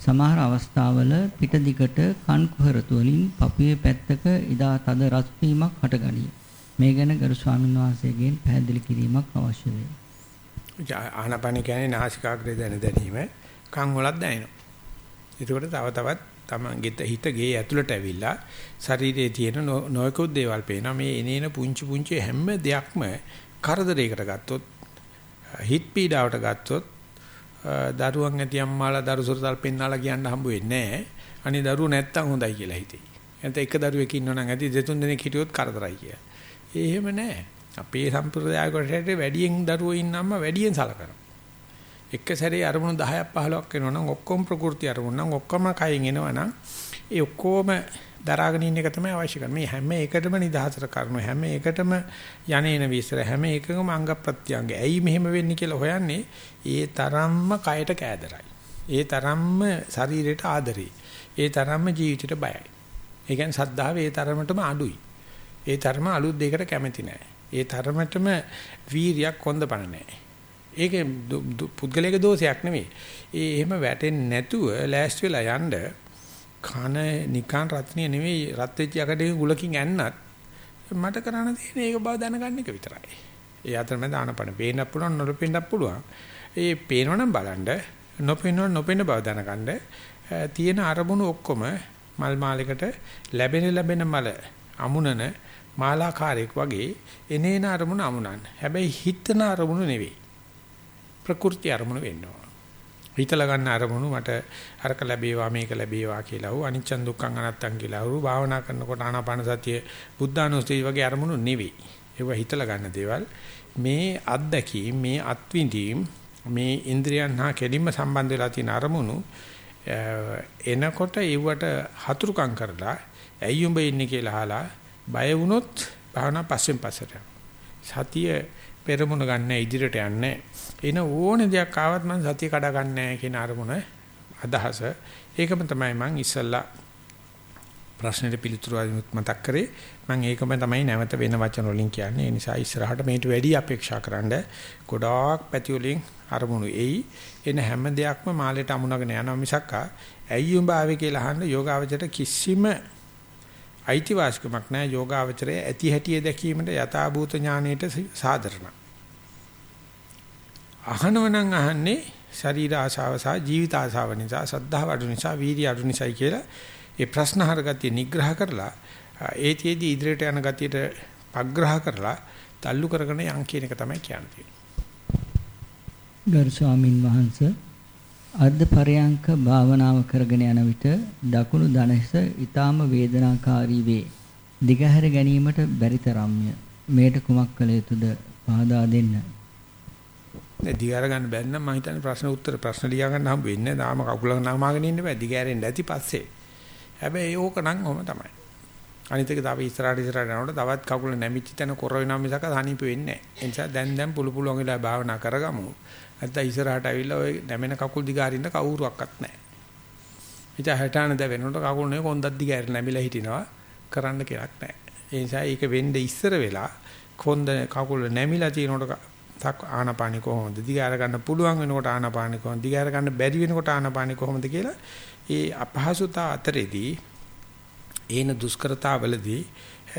සමහර අවස්ථාවල පිට දිගට කන් කුහරතු වලින් පපුවේ පැත්තක ඉදා තද රස් වීමක් හටගනී. මේ ගැන ගරු ස්වාමීන් වහන්සේගෙන් පැහැදිලි කිරීමක් අවශ්‍ය වේ. ආනාපාන කියන්නේ නාසිකාග්‍රේ දැන දැනීම කන් වලත් දැනෙනවා. ඒකට තව තවත් තමන්ගේ හිත ගේ ඇතුළට ඇවිල්ලා ශරීරයේ තියෙන නොයෙකුත් දේවල් පේනවා. මේ එනේන පුංචි පුංචි හැම දෙයක්ම කරදරයකට ගත්තොත් හිත පීඩාවට ගත්තොත් දරුවන් ඇති අම්මාලා දරුසොරතල් පෙන්නාලා කියන්න හම්බ වෙන්නේ නැහැ. අනේ දරුවෝ නැත්තම් හොඳයි කියලා හිතේ. නැත්නම් එක දරුවෙක් ඉන්නවනම් ඇති දෙතුන් දෙනෙක් හිටියොත් කරදරයි කියලා. ඒ එහෙම නැහැ. අපේ සම්ප්‍රදාය කොටට වැඩියෙන් දරුවෝ ඉන්නම්ම වැඩියෙන් සලකනවා. එක සැරේ අරමුණු 10ක් 15ක් වෙනවනම් ඔක්කොම ප්‍රകൃති අරමුණු නම් ඔක්කොම කයින් එනවනම් ඒ ඔක්කොම දරාගෙන ඉන්න එක තමයි අවශ්‍ය කරන්නේ. මේ හැම එකටම නිදහසට කරන හැම එකටම යන්නේන විස්තර හැම එකකම අංග ප්‍රත්‍යංග. ඇයි මෙහෙම වෙන්නේ කියලා හොයන්නේ ඒ තරම්ම කයට කෑදරයි. ඒ තරම්ම ශරීරයට ආදරේ. ඒ තරම්ම ජීවිතයට බයයි. ඒ කියන්නේ සද්ධාව ඒ තරමටම අඩුයි. ඒ තරම අලුත් දෙයකට කැමති නැහැ. ඒ තරමටම වීරියක් කොන්දපණ නැහැ. ඒක පුද්ගලික දෝෂයක් නෙමෙයි. ඒ එහෙම වැටෙන්නේ නැතුව ලෑස්ති වෙලා යන්න කන නිකන් රත්නිය නෙවෙයි රත් වෙච්ච යකඩේ ගුලකින් ඇන්නත් මට කරන්න තියෙන්නේ ඒක බව දැනගන්න එක විතරයි. ඒ අතරමැද ආනපන පේන්නත් පුළුවන් නොපෙන්නත් පුළුවන්. ඒ පේනවනම් බලන්න නොපෙනව නොපෙන බව දැනගන්න තියෙන අරමුණු ඔක්කොම මල් මාලයකට ලැබෙන ලැබෙන මල අමුණන මාලාකාරයක් වගේ එනේන අරමුණු අමුණන්න. හැබැයි හිතන අරමුණු නෙවෙයි. ප්‍රකෘති අරමුණු වෙන්නවා. හිතලා ගන්න අරමුණු මට අරක ලැබේවා මේක ලැබේවා කියලා. හෝ අනිච්චන් දුක්ඛං අනත්තං කියලා. හෝ භාවනා කරනකොට ආනාපාන සතිය බුද්ධානුස්සතිය වගේ අරමුණු නෙවෙයි. ඒවා හිතලා ගන්න දේවල්. මේ අත්දැකීම් මේ අත්විඳීම් මේ ඉන්ද්‍රියන් හා කෙලින්ම සම්බන්ධ වෙලා තියෙන අරමුණු එනකොට ඒවට හතුරුකම් කරලා ඇයි උඹ ඉන්නේ කියලා අහලා බය වුණොත් භාවනා පස්සෙන් පස්සට සතිය පෙරමුණ ගන්න ඉදිරියට යන්නේ එන ඕන දෙයක් ආවත් මම සතිය කඩා ගන්නෑ කියන අරමුණ අදහස. ඒකම තමයි මම ඉස්සල්ලා ප්‍රශ්නෙට පිළිතුරු මතක් කරේ. මම ඒකම තමයි නැවත වෙන වචන වලින් කියන්නේ. ඒ නිසා ඉස්සරහට මේට වැඩි අපේක්ෂා කරන්න ගොඩාක් පැති වලින් අරමුණු එයි. එන හැම දෙයක්ම මාලේට අමුණගෙන යනවා මිසක් ඇයි උඹ ආවේ කියලා අහන්න යෝගාවචරයට කිසිම අයිතිවාසිකමක් නැහැ යෝගාවචරයේ ඇති හැටිය දැකීමට යථාභූත ඥාණයට සාධරණ අහනව නම් අහන්නේ ශරීර ආශාව සහ ජීවිත ආශාව නිසා සද්ධාව අඩු නිසා වීර්ය අඩු නිසායි කියලා ඒ ප්‍රශ්න හරගතිය නිග්‍රහ කරලා ඒතිෙදි ඉදිරියට යන ගතියට පග්‍රහ කරලා තල්ලු කරගෙන යන් කියන එක තමයි කියන්නේ. ගරු ස්වාමින් වහන්සේ අර්ධ පරයන්ක භාවනාව කරගෙන යන විට දකුණු දණහිස ඊටාම වේදනාකාරී වේ. දිගහැර ගැනීමට බැරි තරම්ය. මේට කුමක් කළ යුතුද? පහදා දෙන්න. දිගාර ගන්න බැරි නම් මම හිතන්නේ ප්‍රශ්න උත්තර ප්‍රශ්න ලියා ගන්න හම්බ වෙන්නේ නැහැ. තාම කකුල නමාගෙන ඉන්න බෑ. දිගාරෙන් නැති පස්සේ. හැබැයි ඕක නම් ඔහම තමයි. අනිත් එක තව ඉස්සරහට ඉස්සරහට යනකොට තවත් කකුල නැමිච්ච තැන කොර වෙනවා මිසක සනීප වෙන්නේ නැහැ. ඒ නිසා දැන් දැන් පුළු පුළුවන් වෙලා භාවනා කරගමු. නැත්නම් ඉස්සරහට ඇවිල්ලා ඔය නැමෙන කකුල් දිගාරින්න කවුරුවක්වත් නැහැ. ඉතින් හැටාන දැ වෙනකොට කකුල් නේ කොන්දක් දිගාර නැමිලා හිටිනවා. කරන්න කෙනෙක් නැහැ. ඒ නිසා ඒක වෙන්නේ ඉස්සර වෙලා කොන්ද කකුල නැමිලා තියෙනකොට තක් ආනාපානි කොහොමද? දිගාර ගන්න පුළුවන් වෙනකොට ආනාපානි කොහොමද? දිගාර ගන්න බැරි වෙනකොට ආනාපානි කොහොමද කියලා ඒ අපහසුතා අතරේදී ඒන දුෂ්කරතාවලදී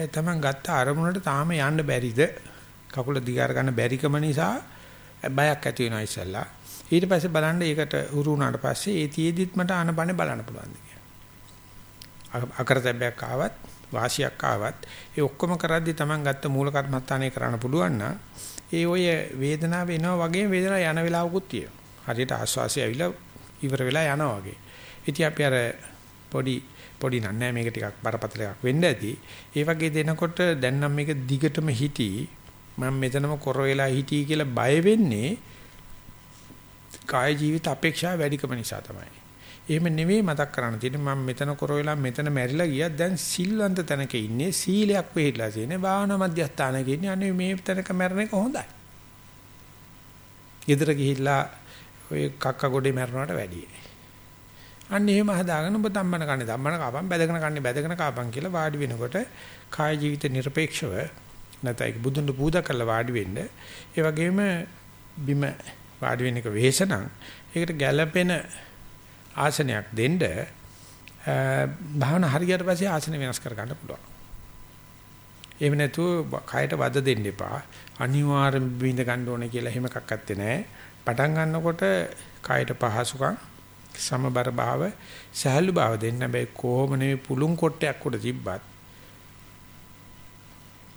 තමන් ගත්ත අරමුණට තාම යන්න බැරිද? කකුල දිගාර ගන්න බැරිකම නිසා බයක් ඇති වෙනවා ඉස්සල්ලා. ඊට පස්සේ බලන්න ඒකට උරු වුණාට පස්සේ ඒ තියේදිත් මට ආනපනේ බලන්න පුළුවන්ද කියලා. අකරතැබ්බයක් ආවත් වාසියක් ආවත් ඒ ඔක්කොම කරද්දි තමන් ගත්ත මූල කර්මස්ථානය කරන්න පුළුවන් නම් ඒ ඔය වේදනාව එනවා වගේ වේදනාව යන වෙලාවකුත් තියෙනවා. හරියට ආස්වාසිය ඇවිල්ලා ඉවර වෙලා යනවා වගේ. ඉතින් අපි අර පොඩි පොඩි නෑ මේක ටිකක් බරපතල එකක් වෙන්න ඇති. ඒ වගේ දෙනකොට දැන් නම් මේක දිගටම හිටී මම මෙතනම කොර වෙලා හිටී කියලා බය වෙන්නේ කාය ජීවිත අපේක්ෂා වැඩිකම නිසා තමයි. එහෙම නෙවෙයි මතක් කරන්න තියෙන්නේ මම මෙතන කර වෙලා මෙතන මැරිලා ගියා දැන් සිල්වන්ත තැනක ඉන්නේ සීලයක් වෙහිලා තියෙන්නේ භාවනා මධ්‍යස්ථානක ඉන්නේ අනේ මේ තැනක මැරෙන එක හොඳයි. ඊදර ගිහිල්ලා ඔය කක්ක ගොඩේ මැරුණාට වැඩියි. අන්න එහෙම හදාගෙන ඔබ ධම්මන කන්නේ ධම්මන කපන් බැදගෙන කන්නේ බැදගෙන කපන් කියලා වාඩි වෙනකොට කාය ජීවිත নিরপেক্ষව නැතයි බුදුන් පූජා කරලා වාඩි වෙන්න ඒ වගේම බිම වාඩි වෙන එක වෙහසනම් ඒකට ගැළපෙන ආසනයක් දෙන්න භාවනා හරියට පස්සේ ආසන වෙනස් කර ගන්න පුළුවන්. එහෙම නැතුව කයට වද දෙන්න එපා. අනිවාර්යෙන් බින්ද ගන්න ඕනේ කියලා එහෙම එකක් ඇත්තේ නැහැ. පටන් ගන්නකොට කයට පහසුකම් සමබර භාව සහැල්ලු භාව දෙන්න හැබැයි කොහොම නෙවෙයි පුළුන් කොටයක් උඩ තිබ්බත්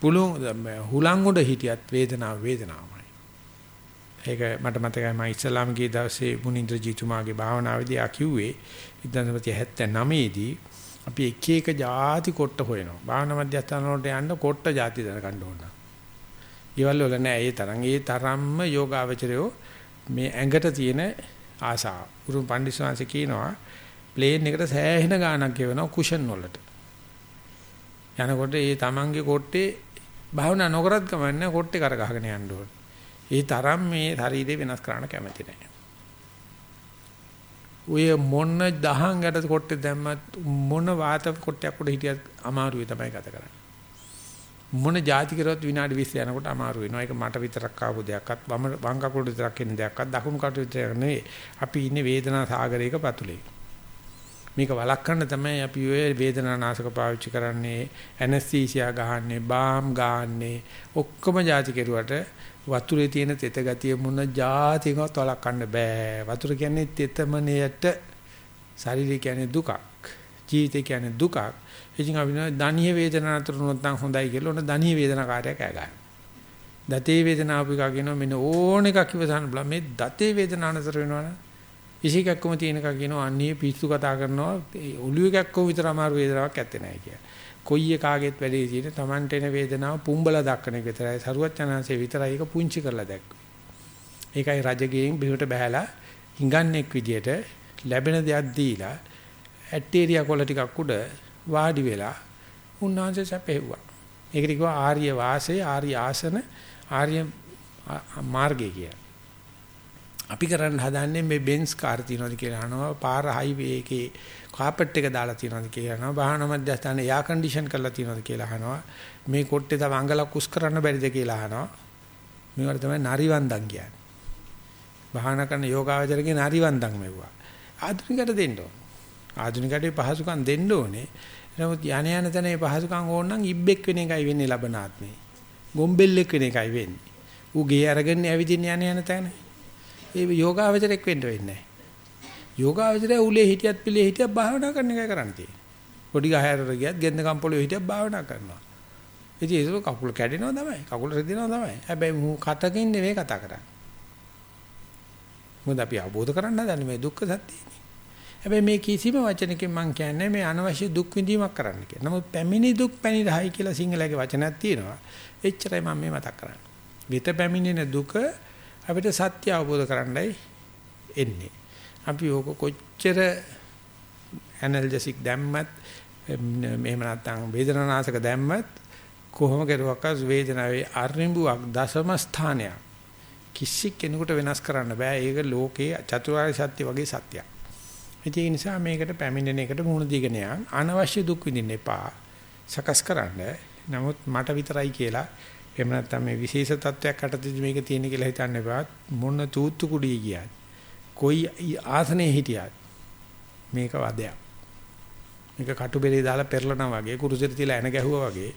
පුළුන් හුලං උඩ හිටියත් වේදනාව වේදනාවමයි. ඒක මට මතකයි මම ඉස්ලාම් ගිය දවසේ මුනින්ද්‍ර ජීතුමාගේ භාවනාවේදී ආ කිව්වේ 1979 දී අපි එක එක ಜಾති කොට්ට හොයනවා. භාවනා මධ්‍යස්ථාන වලට යන්න කොට්ට ಜಾති දරගන්න ඕන. ඊවල වල නෑ ඒ තරම් ඒ තරම්ම යෝගාවචරයෝ මේ ඇඟට තියෙන ආසාව. උරුම පණ්ඩිස්වාංශ කියනවා ප්ලේන් එකට සෑහෙන ගාණක් ගෙවනවා කුෂන් වලට. යනකොට ඒ තමන්ගේ කොට්ටේ භාවනා නොකරත් කමන්නේ කොට්ටේ කරගහගෙන යන්න ඕනේ. ඒ තරම් මේ ශරීරය වෙනස් කරන්න කැමති නැහැ. ඔය මොන දහං ගැට කොට්ටේ දැම්මත් මොන වාත කොට්ටයක් උඩ හිටියත් අමාරුවේ තමයි ගත කරන්නේ. මොන જાති කරවත් විනාඩි 20 යනකොට අමාරු වෙනවා. ඒක මට විතරක් ආපු දෙයක්වත් වම් වම් කකුල විතරක් එන දෙයක්වත් දකුණු කකුල විතරක් නෙවෙයි. අපි ඉන්නේ වේදනා සාගරයක පතුලේ. මේක වළක්වන්න තමයි අපි ඔය වේදනා නාශක පාවිච්චි කරන්නේ, ඇනස්තීසියා ගහන්නේ, බාම් ගහන්නේ. ඔක්කොම જાති කෙරුවට වතුරේ තියෙන තෙත ගතිය මොන જાතියකවත් වළක්වන්න බෑ. වතුර කියන්නේ තෙතමනයට ශරීරය කියන්නේ දුකක්. ජීවිතය කියන්නේ දුකක්. ඉතින් අපි නෝ දණිය වේදනාව අතර උනොත් නම් හොඳයි කියලා ඔන්න දණිය වේදනාකාරය කෑ ගන්නවා. දතේ වේදනාව අපි කියනවා මෙන්න ඕන එකක් ඉවසන්න බලා මේ දතේ වේදනාව නතර වෙනවනේ. ඉසිකක්කම තියෙන එක කියනවා අන්නේ පිස්සු කතා කරනවා ඔළුව එකක්කම විතර අමාරු වේදනාවක් ඇත්තේ නැහැ කියලා. කොයි එකාගෙත් වැඩේ තියෙන Tamanට එන වේදනාව පුම්බල දක්කන එක විතරයි. සරුවචනාංශේ විතරයි ඒක පුංචි කරලා දැක්කේ. ඒකයි රජගෙයින් බිමට බහැලා හිඟන්නේක් විදියට ලැබෙන දෙයක් දීලා ඇටේරියා කොළ ටිකක් උඩ වාඩි වෙලා උන්වහන්සේ සැපෙව්වා. ඒකට කිව්වා ආර්ය වාසය, ආර්ය ආසන, ආර්ය මාර්ගය කියලා. අපි කරන්න හදන්නේ මේ බෙන්ස් කාර් තියනවාද කියලා අහනවා, පාර හයිවේ එකේ කාපට් එක දාලා තියනවාද කියලා අහනවා, වාහන මැදස්ථානේ එයා කන්ඩිෂන් කරලා තියනවාද කියලා අහනවා. මේ කොට්ටේ තව අඟලක් උස් කරන්න බැරිද කියලා අහනවා. මේවට තමයි නරිවන්දන් කියන්නේ. වාහන කරන යෝගාවචරගේ නරිවන්දන් මෙව්වා. ආධුනිකයට දෙන්න ඕන. ආධුනිකයට පහසුකම් දෙන්න ඕනේ. නමුත් යණ යන තැන මේ පහසුකම් ඕන නම් ඉබ්බෙක් වෙන එකයි වෙන්නේ ලබන ආත්මේ. ගොම්බෙල්ලෙක් වෙන එකයි වෙන්නේ. ඌ ගේ අරගෙන ඇවිදින්න යන යන තැන. ඒ යෝගාවචරයක් වෙන්න වෙන්නේ නැහැ. යෝගාවචරය උලේ හිටියත් පිළේ හිටියත් භාවනා කරන එකයි කරන්න තියෙන්නේ. පොඩි ගහයරට ගියත් ගෙන්ද කම්පොලේ හිටියත් භාවනා කරනවා. ඉතින් ඒක කකුල කැඩෙනවා තමයි. කකුල රිදෙනවා තමයි. හැබැයි මූ කටකින් නෙවෙයි කතා කරන්නේ. මොකද අපි අවබෝධ කරගන්න හදන්නේ මේ දුක්ඛ සත්‍යනේ. හැබැයි මේ කිසිම වචනකින් මම කියන්නේ මේ අනවශ්‍ය දුක් විඳීමක් කරන්න කියලා. නමුත් පැමිණි දුක් පැනිරහයි කියලා සිංහලයේ වචනයක් තියෙනවා. එච්චරයි මම මේ මතක් කරන්නේ. විත පැමිණෙන දුක අපිට සත්‍ය අවබෝධ කරන්නයි එන්නේ. අපි ඕක කොච්චර ඇනල්ජෙසික් දැම්මත් මෙහෙම නැත්නම් වේදනානාශක දැම්මත් කොහොම කරුවක්වත් වේදනාවේ අරිඹුවක් දශම ස්ථානයක් කිසි කෙනෙකුට වෙනස් කරන්න බෑ. ඒක ලෝකේ චතුරාර්ය සත්‍ය වගේ සත්‍යයක්. ඒ නිසා මේකට පැමිණෙන එකට මුහුණ දීගෙන යන්න අනවශ්‍ය දුක් විඳින්න එපා. සකස් කරන්න. නමුත් මට විතරයි කියලා එහෙම නැත්නම් මේ විශේෂ තත්වයක් අටදී මේක තියෙන කියලා හිතන්න එපා. මොන තූත්තු කුඩිය ගියත්. කොයි ආසනේ හිටියත් මේක වදයක්. මේක කටුබෙලේ දාලා පෙරලනවා වගේ කුරුසෙට තියලා එන ගැහුවා වගේ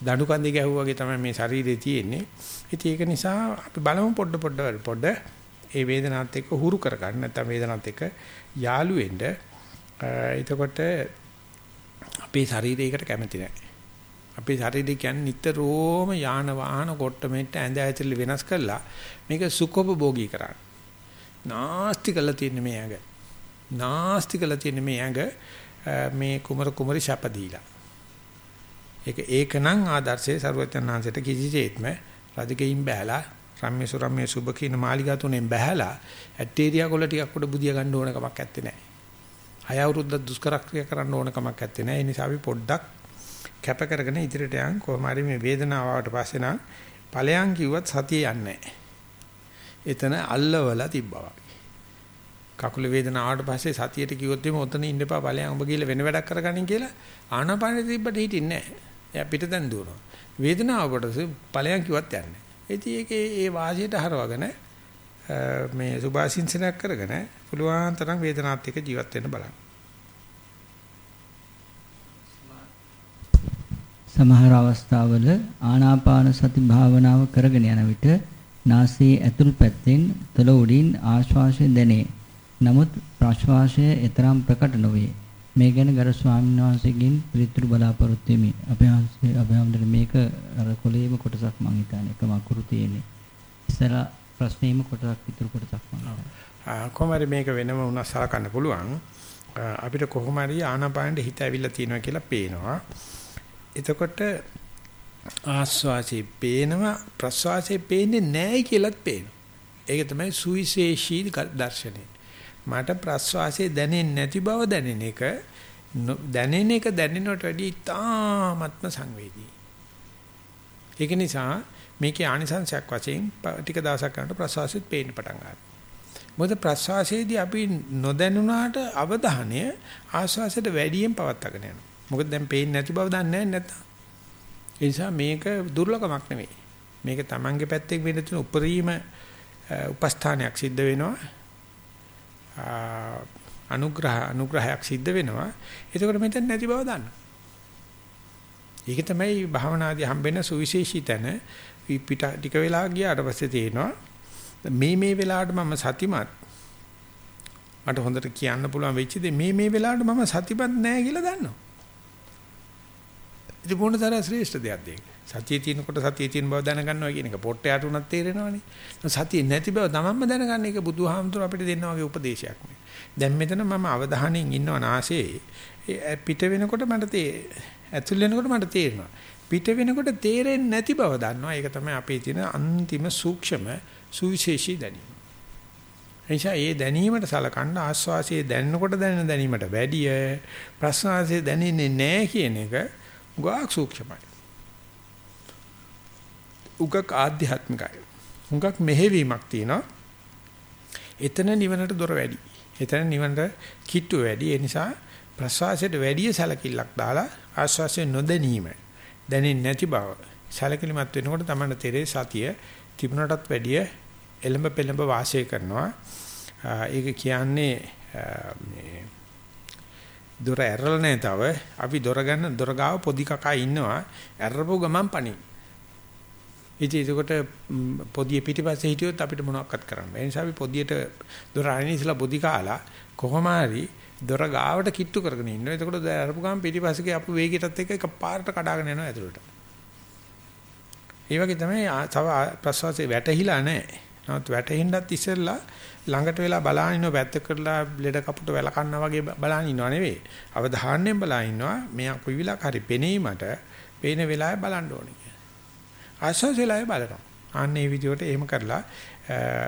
දණු කන්දේ ගැහුවා වගේ තමයි මේ ශරීරේ තියෙන්නේ. ඉතින් ඒක නිසා අපි බලමු පොඩ පොඩ පොඩ ඒ වේදනාවත් එක්ක හුරු කරගන්න නැත්නම් වේදනාවත් එක්ක යාළු වෙන්න එතකොට අපේ ශරීරයකට කැමති නැහැ. අපේ ශරීරය කියන්නේ නිතරම යාන වාහන කොට මෙට්ට ඇඳ ඇතුළේ වෙනස් කරලා මේක සුඛෝපභෝගී කරන්න. නාස්ති කළා තියෙන මේ ඇඟ. නාස්ති කළා තියෙන මේ ඇඟ මේ කුමර කුමරි ශප දීලා. ඒක ඒකනම් ආදර්ශයේ ਸਰවඥාන්සේට කිසිසේත්ම රජකෙයින් බෑලා රම්‍ය සුරම්‍ය සුබ කියන මාලිගා තුනෙන් බැහැලා ඇටේරියා කොළ ටිකක් උඩ බුදියා ගන්න ඕන කමක් නැත්තේ නෑ. හය අවුරුද්දක් දුෂ්කරක්‍රිය කරන්න ඕන කමක් නැත්තේ නෑ. ඒ නිසා අපි පොඩ්ඩක් කැප කරගෙන ඉදිරියට යන් කොහොම හරි මේ වේදනාව ආවට පස්සේ නම් ඵලයන් කිව්වත් සතිය යන්නේ එතන අල්ලවලා තිබ්බා වගේ. කකුල වේදනාව ආවට පස්සේ සතියට කිව්වොත් එimhe ඔතන ඉන්න එපා ඵලයන් ඔබ ගිහලා වෙන වැඩක් කරගනින් කියලා ආනාපානෙ තිබ්බට හිටින්නේ නෑ. එයා පිට දැන් දුවනවා. වේදනාව කොටස ඵලයන් කිව්වත් යන්නේ. ඉතින් ඒකේ ඒ වාසියට හරවගෙන මේ සුභාසින්සනයක් කරගෙන පුළුවන් තරම් වේදනාත් එක්ක ජීවත් වෙන්න බලන්න. සමහර අවස්ථාවල ආනාපාන සති භාවනාව කරගෙන යන විට නාසයේ ඇතුල් පැත්තෙන් තොල උඩින් ආශ්වාසය දැනේ. නමුත් ප්‍රශ්වාසය එතරම් ප්‍රකට නොවේ. මේ ගැන ගරු ස්වාමීන් වහන්සේගෙන් පිළිතුරු බලාපොරොත්තු වෙමි. අපේ වහන්සේ අපේ හැමදෙර මේක අර කොලේම කොටසක් මං හිතන්නේ එකම අකුරු තියෙන්නේ. ඉස්සලා ප්‍රශ්නේම කොටසක් ඉතුරු කොටසක් මං. කොහොමද මේක වෙනම උනස් සලකන්න පුළුවන්. අපිට කොහොම හරි ආනාපානෙ හිත ඇවිල්ලා තියෙනවා කියලා පේනවා. එතකොට ආස්වාසේ පේනවා ප්‍රස්වාසේ පේන්නේ නැහැ කියලාත් පේනවා. ඒක තමයි සුවිශේෂී දර්ශනය. මට ප්‍රස්වාසයේ දැනෙන්නේ නැති බව දැනෙන එක දැනෙන එක දැනෙනවට වැඩිය ඉතාමත්ම සංවේදී. ඒක නිසා මේකේ ආනිසංශයක් වශයෙන් ටික දවසක් කරනකොට ප්‍රස්වාසෙත් පේන්න පටන් ගන්නවා. මොකද ප්‍රස්වාසයේදී අපි නොදැනුණාට අවධානය ආස්වාසයට වැඩියෙන් පවත්වාගෙන යනවා. මොකද දැන් පේන්නේ නැති බව දන්නේ නැහැ නැත්තම්. ඒ නිසා මේක දුර්ලභමක් නෙවෙයි. මේක Tamange පැත්තෙන් වෙන තුන උපරිම උපස්ථානයක් සිද්ධ වෙනවා. අනුග්‍රහ අනුග්‍රහයක් සිද්ධ වෙනවා. එතකොට මෙතන නැති බව දන්නවා. ඒක තමයි භාවනාදී හම්බෙන සුවිශේෂී තැන. පිට ටික වෙලා ගියාට පස්සේ තේනවා මේ මේ වෙලාවට මම සතිමත් මට හොඳට කියන්න පුළුවන් වෙච්ච දේ මේ මේ වෙලාවට මම සතිමත් නැහැ කියලා දන්නවා. ඉතින් මොනතර ශ්‍රේෂ්ඨ දෙයක්ද ඒක? සතියේ තියෙනකොට සතියේ තියෙන බව දැනගන්නවා කියන එක පොට්ටයට උනත් තේරෙනවනේ. සතියේ නැති බව තමන්ම දැනගන්න එක බුදුහාමුදුර අපිට දෙන්නා වගේ උපදේශයක් නේ. දැන් මෙතන මම අවධානයෙන් ඉන්නවා නාසයේ. පිට වෙනකොට මට තේ ඇතුල් වෙනකොට මට තේරෙනවා. පිට වෙනකොට තේරෙන්නේ නැති බව දන්නවා. ඒක තමයි අපේ තියෙන අන්තිම සූක්ෂම සුවිශේෂී දැනීම. එනිසා ඒ දැනීමට සලකන්න ආස්වාසියේ දැනනකොට දැනෙන දැනීමට වැඩිය ප්‍රශ්නාසියේ දැනෙන්නේ නැහැ කියන එක ගාක් සූක්ෂමයි. උගක් ආධ්‍යාත්මිකයි. උගක් මෙහෙවීමක් තියෙනවා. එතන නිවනට දොර වැඩි. එතන නිවනට කිට්ටු වැඩි. ඒ නිසා ප්‍රසවාසයට වැඩි සැලකිල්ලක් දාලා ආශ්වාසය නොදැනීම දැනෙන්නේ නැති බව සැලකිලිමත් වෙනකොට තමයි තෙරේ සතිය තිබුණටත් වැඩිය එළඹ පෙළඹ වාසය කරනවා. ඒක කියන්නේ මේ දොර ඇරලා නැහැ තව. අපි දොර ගන්න දොර ගාව පොඩි කකා ඉන්නවා. ඇරපු ගමන් පණි. ඉතින් ඒකට පොදිය පිටිපස්සේ හිටියොත් අපිට මොනවක්වත් කරන්න බෑ. ඒ නිසා අපි පොදියට දොර අරින්න ඉස්සලා පොදි කාලා කොහොම හරි දොර ගාවට කිට්ටු කරගෙන ඉන්නවා. එතකොට අරපු ගමන් පිටිපස්සේ අපු වේගයටත් එක්ක එකපාරට කඩාගෙන යනවා ඇතුළට. ඒ වගේ තමයි තව ප්‍රසවාසයේ වැටහිලා නැහැ. නමුත් වැටෙන්නත් ඉස්සෙල්ලා ළඟට වෙලා බලන ඉන්න පැත්ත කරලා ලෙඩ කපුට වැල කන්නා වගේ බලන ඉන්නව නෙවෙයි. අවධානයෙන් බලන ඉන්නවා. මෙයා කොයි විලක් හරි පෙනීමට පේන වෙලාවේ බලන්න ඕනේ වෙලාවේ බලනවා. අන්න ඒ විදිහට එහෙම කරලා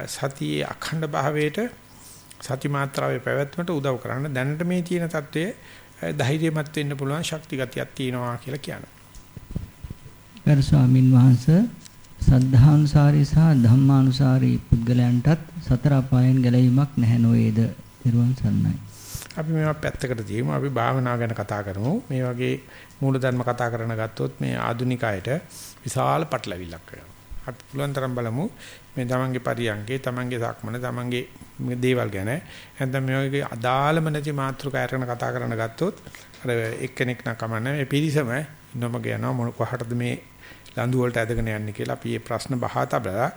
සතියේ අඛණ්ඩ භාවයට සති මාත්‍රාවේ පැවැත්මට උදව් කරන්න දැනට මේ තියෙන தત્ත්වයේ ධෛර්යමත් වෙන්න පුළුවන් ශක්ති ගතියක් තියෙනවා කියලා කියනවා. ගරු ස්වාමින් වහන්සේ සද්ධානුසාරී සහ ධම්මානුසාරී පුද්ගලයන්ටත් සතර අපායන් ගැලවීමක් නැහැ නොවේද? ත්‍රිවන් සරණයි. අපි මේවා පැත්තකට තියමු. අපි භාවනාව ගැන කතා කරමු. මේ වගේ මූලධර්ම කතා කරන ගත්තොත් මේ ආදුනිකයට විශාල පටලවිල්ලක් වෙනවා. අපි පුළුවන් තරම් බලමු මේ තමන්ගේ පරියන්කේ, තමන්ගේ සක්මන, තමන්ගේ දේවල් ගැන. නැත්නම් මේ වගේ අදාළම නැති මාතෘකා අරගෙන කතා කරන ගත්තොත් අර එක්කෙනෙක් නම් කමන්නේ මේ පිරිසම ඉන්නම ගියනවා මොන කොහටද මේ ලඳු වලට ඇදගෙන යන්නේ කියලා අපි මේ ප්‍රශ්න බහා තබලා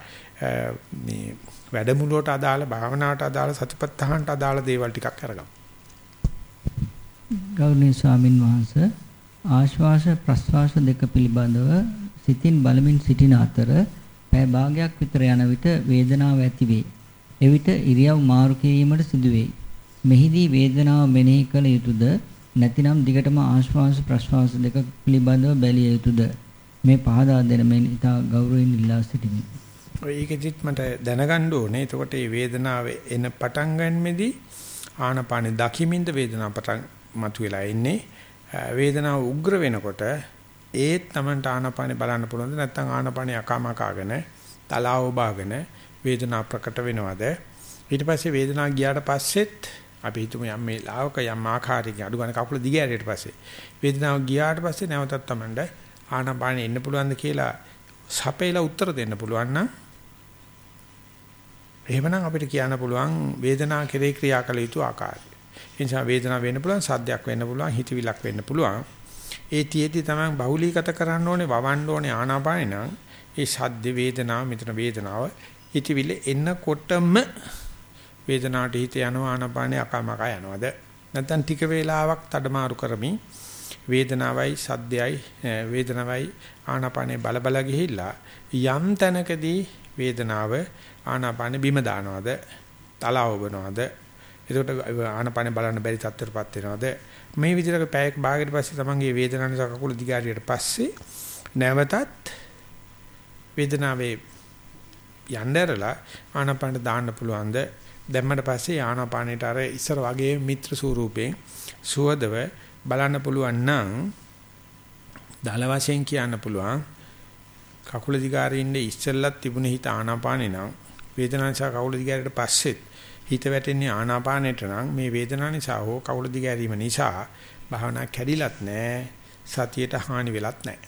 මේ වැඩමුළුවට අදාළ භාවනාවට අදාළ සතිපත්තහන්ට අදාළ දේවල් ටිකක් අරගමු. ගෞරවනීය ස්වාමින් වහන්සේ ආශ්වාස ප්‍රශ්වාස දෙක පිළිබඳව සිතින් බලමින් සිටින අතර පෑ භාගයක් විතර යන විට වේදනාව ඇති වේ. එවිට ඉරියව් මාරු කිරීමට සිදු වේ. මෙහිදී වේදනාව මෙනෙහි කළ යුතුයද නැතිනම් දිගටම ආශ්වාස ප්‍රශ්වාස දෙක පිළිබඳව බැලිය යුතුයද මේ පහදා දෙන මෙන් ඉතා ගෞරවයෙන් ඉල්ලා සිටිමි. ඔය ඒකෙදිත් මට දැනගන්න ඕනේ. එතකොට මේ වේදනාව එන පටන් ගන්නෙදී ආනපානෙ දකිමින්ද වේදනාව පටන් මතුවලා ඉන්නේ. වේදනාව උග්‍ර වෙනකොට ඒත් Tamanට ආනපානෙ බලන්න පුළුවන්ද නැත්නම් ආනපානෙ අකාමකාගෙන තලාව බාගෙන වේදනාව ප්‍රකට වෙනවද? ඊට පස්සේ වේදනාව ගියාට පස්සෙත් අපි හිතමු යම් මේ ලාවක යම් ආකාරයකින් අඩු ගන්න කකුල දිග ඇරෙට පස්සේ වේදනාව ගියාට පස්සේ නැවතත් Tamanට ආනාපානෙ එන්න පුළුවන්ද කියලා සපේලා උත්තර දෙන්න පුළුවන් නම් එහෙමනම් අපිට කියන්න පුළුවන් වේදනාව කෙරේ ක්‍රියා කළ යුතු ආකාරය. ඒ නිසා වේදනාව වෙන්න පුළුවන්, සද්දයක් වෙන්න පුළුවන්, හිතවිලක් වෙන්න පුළුවන්. ඒ තියේදී තමයි බහුලීගත කරන්න ඕනේ, වවන්න ඕනේ ආනාපානේ නම් ඒ සද්ද වේදනාව මෙතන වේදනාව හිතවිල්ල එන්නකොටම වේදනාවට හිත යනවා ආනාපානේ අකමක යනවාද? නැත්නම් ටික වේලාවක් තඩමාරු කරමින් වේදනාවයි සද්දයයි වේදනාවයි ආනාපානේ බල බල ගිහිල්ලා යම් තැනකදී වේදනාව ආනාපානේ බිම දානවද? තලාව බනවද එතකොට ආනාපානේ බලන්න බැරි තත්ත්වයකටපත් වෙනවද? මේ විදිහට පැයක් භාගයට පස්සේ තමන්ගේ වේදනාව නිසා කකුල දිගාරියට පස්සේ නැවතත් වේදනාවේ යnderලා ආනාපාන දාන්න පුළුවන්ද? දැම්මට පස්සේ ආනාපානයට අර ඉස්සර වගේ මිත්‍ර ස්වරූපයෙන් සුවදව බලන්න පුළුවන් නම් දල වශයෙන් කියන්න පුළුවන්. කකුල දිගාරේ ඉන්නේ ඉස්සෙල්ලත් තිබුණ හිත ආනාපානේ නම් වේදනාංශ කකුල දිගාරේට පස්සෙත් හිත වැටෙන්නේ ආනාපානෙට නම් මේ වේදනාව නිසා හෝ කකුල දිගාරීම නිසා භාවනා කැඩිලත් නැහැ සතියට හානි වෙලත් නැහැ.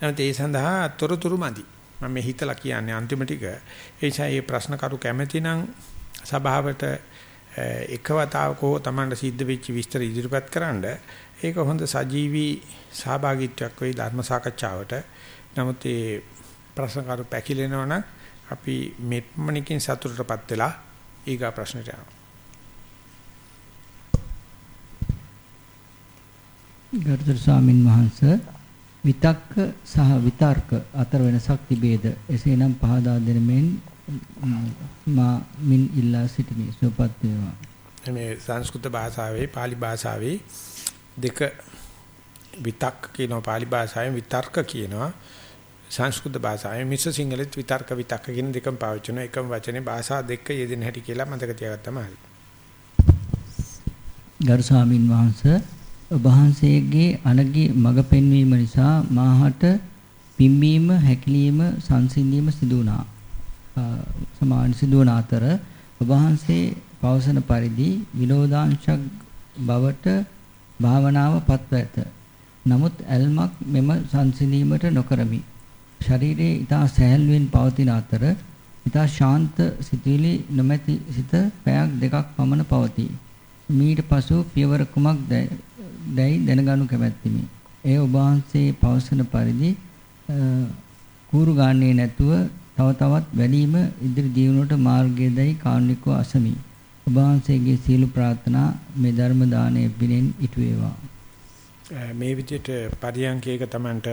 නැත්නම් ඒ සඳහා තොරතුරු මදි. මම මේ හිතලා කියන්නේ අන්තිම ටික. ඒ නිසා මේ ප්‍රශ්න කරු කැමැති නම් සභාවට එකවතාවක හෝ Tamanda සිද්ධ වෙච්ච විස්තර ඉදිරිපත් කරන්න ඒක හොඳ සජීවී සහභාගීත්වයක් වෙයි ධර්ම සාකච්ඡාවට. නමුත් මේ ප්‍රශ්න කරු පැකිලෙනවනම් අපි මෙත්මණකින් සතුටටපත් වෙලා ඊගා ප්‍රශ්නට යනවා. ගරුතර ස්වාමින් වහන්සේ විතක්ක සහ විතර්ක අතර වෙනසක් තිබේද? එසේනම් පහදා දෙන මෙන් මා මින් ඉල්ලා සිටිමි. සුවපත් වේවා. මේ සංස්කෘත භාෂාවේ pāli භාෂාවේ දෙක විතක්ක කියනවා pāli භාෂාවෙන් විතර්ක කියනවා. සංස්කෘත භාෂාවේ මිශ්‍ර සිංහලෙත් විතර්ක විතක්ක කියන දෙකම පාවිච්චි කරන එකම වචනේ භාෂා දෙක යෙදෙන හැටි කියලා මතක තියාගත්තම හරි. ගරු ස්වාමින් වහන්සේ වහන්සේගේ අනගි මඟ පෙන්වීම නිසා මාහට පිම්බීම හැකිලිම සංසිඳීම සිදු වුණා. සමාන සිදු වන අතර වහන්සේ පවසන පරිදි විනෝදාංශක් බවට භාවනාව පත්ව ඇත. නමුත් ඇල්මක් මෙම සංසිඳීමට නොකරමි. ශරීරයේ ඊතා සැහැල්ලුවෙන් පවතින අතර ඊතා ශාන්ත සිතුවිලි නොමැති සිත පැයක් දෙකක් පමණ පවතී. මීට පසු පියවර කුමක් දැයි දැනගනු කැමැත්තිමි. ඒ ඔබ වහන්සේ පවසන පරිදි කූරු ගන්නේ නැතුව තව තවත් වැඩිම ඉදිරි දියුණුවට මාර්ගයදයි කාරුණිකව අසමි. ඔබ වහන්සේගේ සීල ප්‍රාර්ථනා මේ ධර්ම දාණය පිණින් ඉටු වේවා. මේ විදිහට පරියන්කේක Tamanට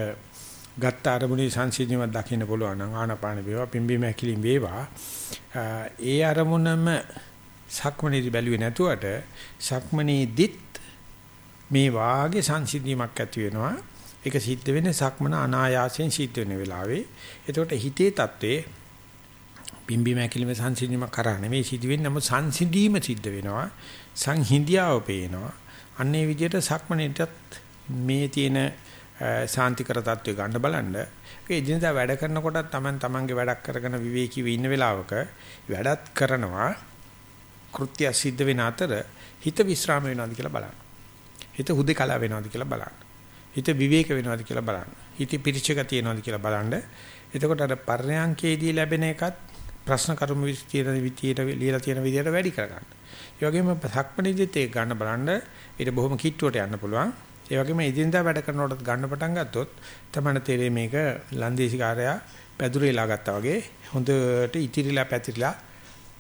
ගත්ත අරමුණේ සංසිඳීමක් දකින්න පුළුවන් නම් ආනාපාන වේවා පිම්බීම හැකිලිම් වේවා ඒ අරමුණම සක්මනේදී බැලුවේ නැතුවට සක්මනේදිත් මේ වාගේ සංසිඳීමක් ඇති වෙනවා. ඒක සිද්ධ වෙන්නේ සක්මන අනායාසයෙන් සිද්ධ වෙන වෙලාවේ. එතකොට හිතේ தત્ත්වේ පිම්බීම ඇකිලිම සංසිඳීමක් කරා නෙවෙයි සිද්ධ වෙන්නේ නමුත් සංසිඳීම සිද්ධ වෙනවා. සංහිඳියාව පේනවා. අන්නේ විදිහට සක්මනේටත් මේ තියෙන සාන්තිකර தત્ත්වය ගන්න බලන්න. ඒක එදිනදා වැඩ කරනකොට තමන් තමන්ගේ වැඩක් කරගෙන විවේකීව ඉන්න වෙලාවක වැඩත් කරනවා. කෘත්‍ය සිද්ධ වෙන අතර හිත විස්්‍රාම වෙනවාද කියලා බලන්න. හිත හුදේකලා වෙනවද කියලා බලන්න. හිත විවේක වෙනවද කියලා බලන්න. හිත පිරිච්ච ගතිය වෙනවද කියලා බලන්න. එතකොට අර පර්ණයන්කේදී ලැබෙන එකත් ප්‍රශ්න කර්ම විචිතන විචිතය ලියලා තියෙන විදිහට වැඩි කරගන්න. ඒ වගේම සක්මණේදිත් ඒක ගන්න බලන්න ඊට බොහොම කිට්ටුවට යන්න පුළුවන්. ඒ වගේම ඉදින්දා වැඩ කරනකොටත් ගන්න පටන් ගත්තොත් තමයි තේරෙන්නේ මේක ලන්දේසි කාර්යය පැදුරේලා ගත්තා වගේ හොඳට ඉතිරිලා පැතිරිලා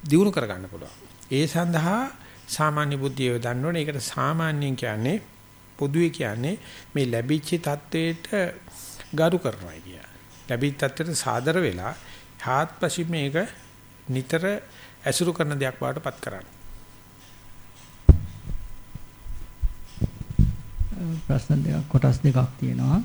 දියුණු කරගන්න පුළුවන්. ඒ සඳහා සාමාන්‍ය බුද්ධියව දන්න ඕනේ. ඒකට සාමාන්‍යයෙන් කියන්නේ පොදුවේ කියන්නේ මේ ලැබිච්ච தത്വයට ගරු කරනවා කිය. ලැබිච්ච தത്വයට සාදර වෙලා හාත්පසින් මේක නිතර ඇසුරු කරන දෙයක් බවට පත් කරන්න. ප්‍රශ්න දෙකක් කොටස් දෙකක් තියෙනවා.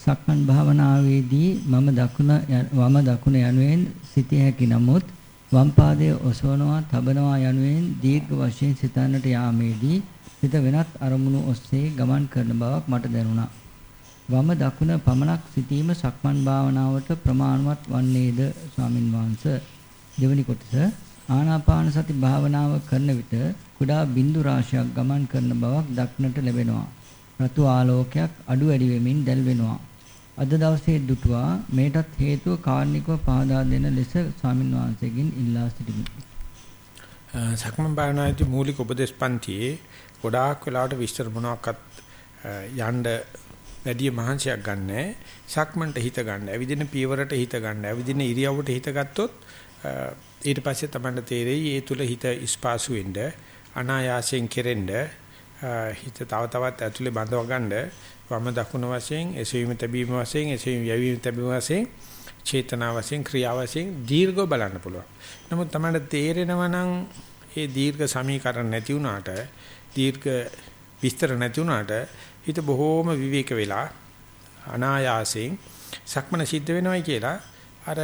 සක්මන් භාවනාවේදී මම දකුණ වම දකුණ යනුවෙන් සිටිය හැකි නමුත් වම් පාදයේ ඔසවනවා තබනවා යනුවෙන් දීර්ඝ වශයෙන් සිතන්නට යාමේදී සිත වෙනත් අරමුණු ඔස්සේ ගමන් කරන බවක් මට දැනුණා. වම දකුණ පමණක් සිටීම සක්මන් භාවනාවට ප්‍රමාණවත් වන්නේද ස්වාමින් වහන්සේ දෙවනි කොටස ආනාපාන සති භාවනාව කරන විට කුඩා බිඳු රාශියක් ගමන් කරන බවක් දක්නට ලැබෙනවා. රතු ආලෝකයක් අඩු වැඩි වෙමින් දැල්වෙනවා. අද දවසේ දුටුවා මේටත් හේතුව කාර්නිකව පහදා දෙන ලෙස ස්වාමින් වහන්සේගෙන් ඉල්ලා සිටිමි. සක්මන් භාවනාවේ මූලික උපදේශ පන්තියේ ගොඩාක් වෙලාවට විස්තර මොනවාක්වත් යන්න වැඩි මහන්සියක් ගන්නෑ. සක්මන්ට හිත ගන්න, ඇවිදින පියවරට හිත ගන්න, ඇවිදින ඉරියව්වට හිත ගත්තොත් ඊට පස්සේ තමයි තේරෙයි ඒ තුල හිත ස්පාසු වෙන්න, අනායාසයෙන් කෙරෙන්න, හිත තව තවත් ඇතුලේ බඳව ගන්න වම දකුණ වශයෙන්, එසවීම තැබීම වශයෙන්, එසවීම යැවීම තැබීම වශයෙන්, චේතනා වශයෙන්, ක්‍රියා වශයෙන් දීර්ඝව බලන්න පුළුවන්. නමුත් තමයි තේරෙනවා නම් ඒ දීර්ඝ සමීකරණ නැති වුණාට, දීර්ඝ විස්තර නැති වුණාට හිත බොහෝම විවේක වෙලා අනායාසයෙන් සක්මන සිද්ධ වෙනවයි කියලා අර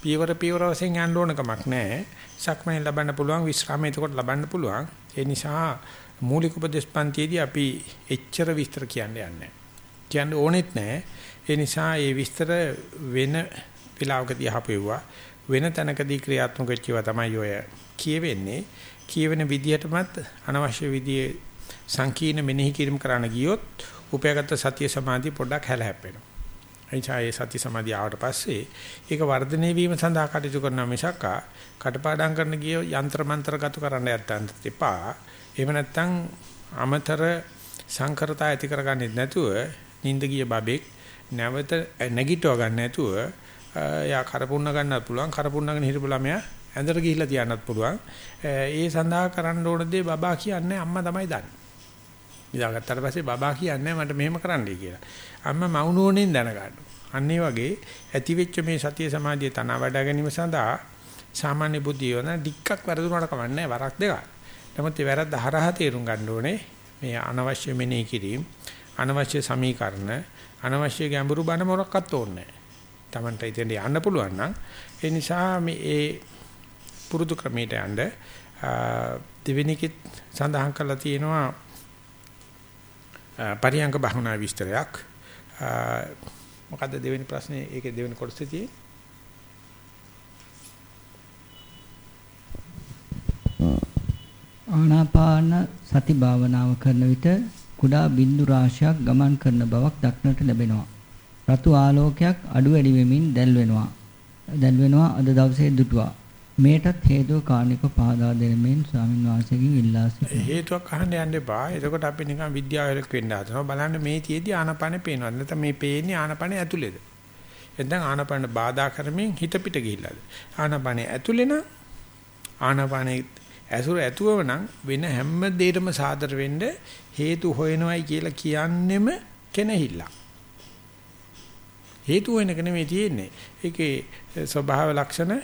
පියවර පියවර වශයෙන් යන්න ඕන කමක් නැහැ. සක්මනේ ලබන්න පුළුවන් විශ්‍රාමය එතකොට ලබන්න පුළුවන්. ඒ නිසා මූලික උපදේශ පන්තියේදී අපි එච්චර විස්තර කියන්න යන්නේ කියන්න ඕනෙත් නැහැ. ඒ නිසා මේ විස්තර වෙන වෙලාවකදී අහපෙව්වා වෙන තැනකදී ක්‍රියාත්මක වෙච්චවා තමයි ඔය කියවෙන්නේ. කියවෙන විදිහටමත් අනවශ්‍ය විදිහේ සංකීර්ණ මෙනෙහි කිරීම කරන්න ගියොත් උපයාගත් සතිය සමාධිය පොඩ්ඩක් හැලහැප්පෙනවා. එනිසා ඒ සති සමාධිය ආවට පස්සේ ඒක වර්ධනය වීම සඳහා කටයුතු කරන මිසක් කටපාඩම් කරන ගිය යంత్ర මන්ත්‍ර ගත කරන්න යත්තන්ට එපා. එහෙම නැත්නම් අමතර සංකරතා ඇති කරගන්නෙත් නැතුව නිින්ද ගිය බබෙක් නැවත නැගිටව ගන්න නැතුව යා කරපුන්න ගන්නත් පුළුවන් කරපුන්නගෙන හිටපු ළමයා ඇඳට ගිහිල්ලා තියන්නත් පුළුවන් ඒ සඳහා කරන්න ඕන දේ බබා කියන්නේ අම්මා තමයි දන්නේ ඉඳාගත්තට පස්සේ බබා කියන්නේ මට මෙහෙම කරන්නයි කියලා. අම්මා මවුනෝනෙන් දැනගන්නවා. අන්න ඒ වගේ ඇති වෙච්ච මේ සතිය සමාධිය තන වඩා ගැනීම සඳහා සාමාන්‍ය බුද්ධිය වන ඩික්කක් වැරදුනට කමන්නේ වරක් දෙකක්. නමුත් ඒ වැරද්ද හරහා තේරුම් ගන්න ඕනේ මේ අනවශ්‍ය මෙනෙහි කිරීම, අනවශ්‍ය සමීකරණ, අනවශ්‍ය ගැඹුරු බණ මොරක්වත් ඕනේ නැහැ. Tamanට ඉතින් යන්න පුළුවන් නම් ඒ නිසා මේ ඒ පුරුදු ක්‍රමයට යන්න දෙවෙනිකෙත් සඳහන් කරලා තියෙනවා පරියංග භවනා විස්තරයක්. මොකද්ද දෙවෙනි ප්‍රශ්නේ? ඒකේ දෙවෙනි කොටසේ තියෙන්නේ? ආනාපාන සති භාවනාව කරන විට කුඩා බින්දු රාශියක් ගමන් කරන බවක් දක්නට ලැබෙනවා. රතු ආලෝකයක් අඩු වැඩි වෙමින් දැල් වෙනවා. දැල් වෙනවා අද දවසේ දුටුවා. මේටත් හේතුව කාර්නික පහදා දෙනෙමින් ස්වාමින් වහන්සේගෙන් ඉල්ලා සිටිනවා. හේතුවක් අහන්න යන්න එපා. එතකොට අපි නිකන් විද්‍යාවලක් වෙන්න හදනවා. බලන්න මේ තියේදී ආනපනේ පේනවද? නැත්නම් මේ පේන්නේ ආනපනේ ඇතුළේද? එතෙන් ආනපන බාධා කරමින් හිත පිට ගිහිල්ලාද? ආනපනේ ඇතුළේ නම් ආනපනේ ඇසුර ඇතුවව නම් වෙන හැම දෙයකම සාදර වෙන්න හේතු හොයනවයි කියලා කියන්නෙම කෙනහිල්ල. හේතු වෙනක නෙමෙයි තියෙන්නේ. ඒකේ ස්වභාව ලක්ෂණ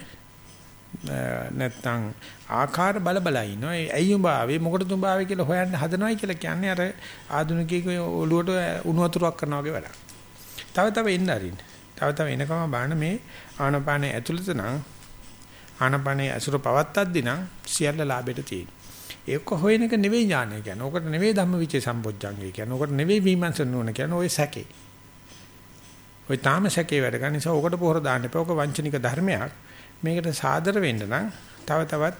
නැත්තම් ආකාර බල බල ඉන්නවා. ඒ ඇයි උඹ ආවේ මොකටද උඹ ආවේ කියලා හොයන්න හදනවයි කියලා කියන්නේ අර ආධුනිකයෙකු ඔළුවට උණු වතුරක් කරනවා වගේ වැඩක්. තව තව එන්න අරින්න. තව තව එනකම බලන්න මේ ආනපානේ ඇතුළත නම් ආනපනේ අසුර පවත්තද්දි නම් සියල්ල ලාභෙට තියෙන. ඒක හොයන එක නෙවෙයි ඥානය කියන්නේ. ඕකට නෙවෙයි ධම්මවිචේ සම්බොජ්ජංගය කියන්නේ. ඕකට නෙවෙයි විමර්ශන නුවණ කියන්නේ. ඔය සැකේ. ඔය තාම සැකේ වැඩ ගන්න නිසා ඕකට පොහොර දාන්න එපා. ඕක වංචනික ධර්මයක්. මේකට සාදර වෙන්න නම් තව තවත්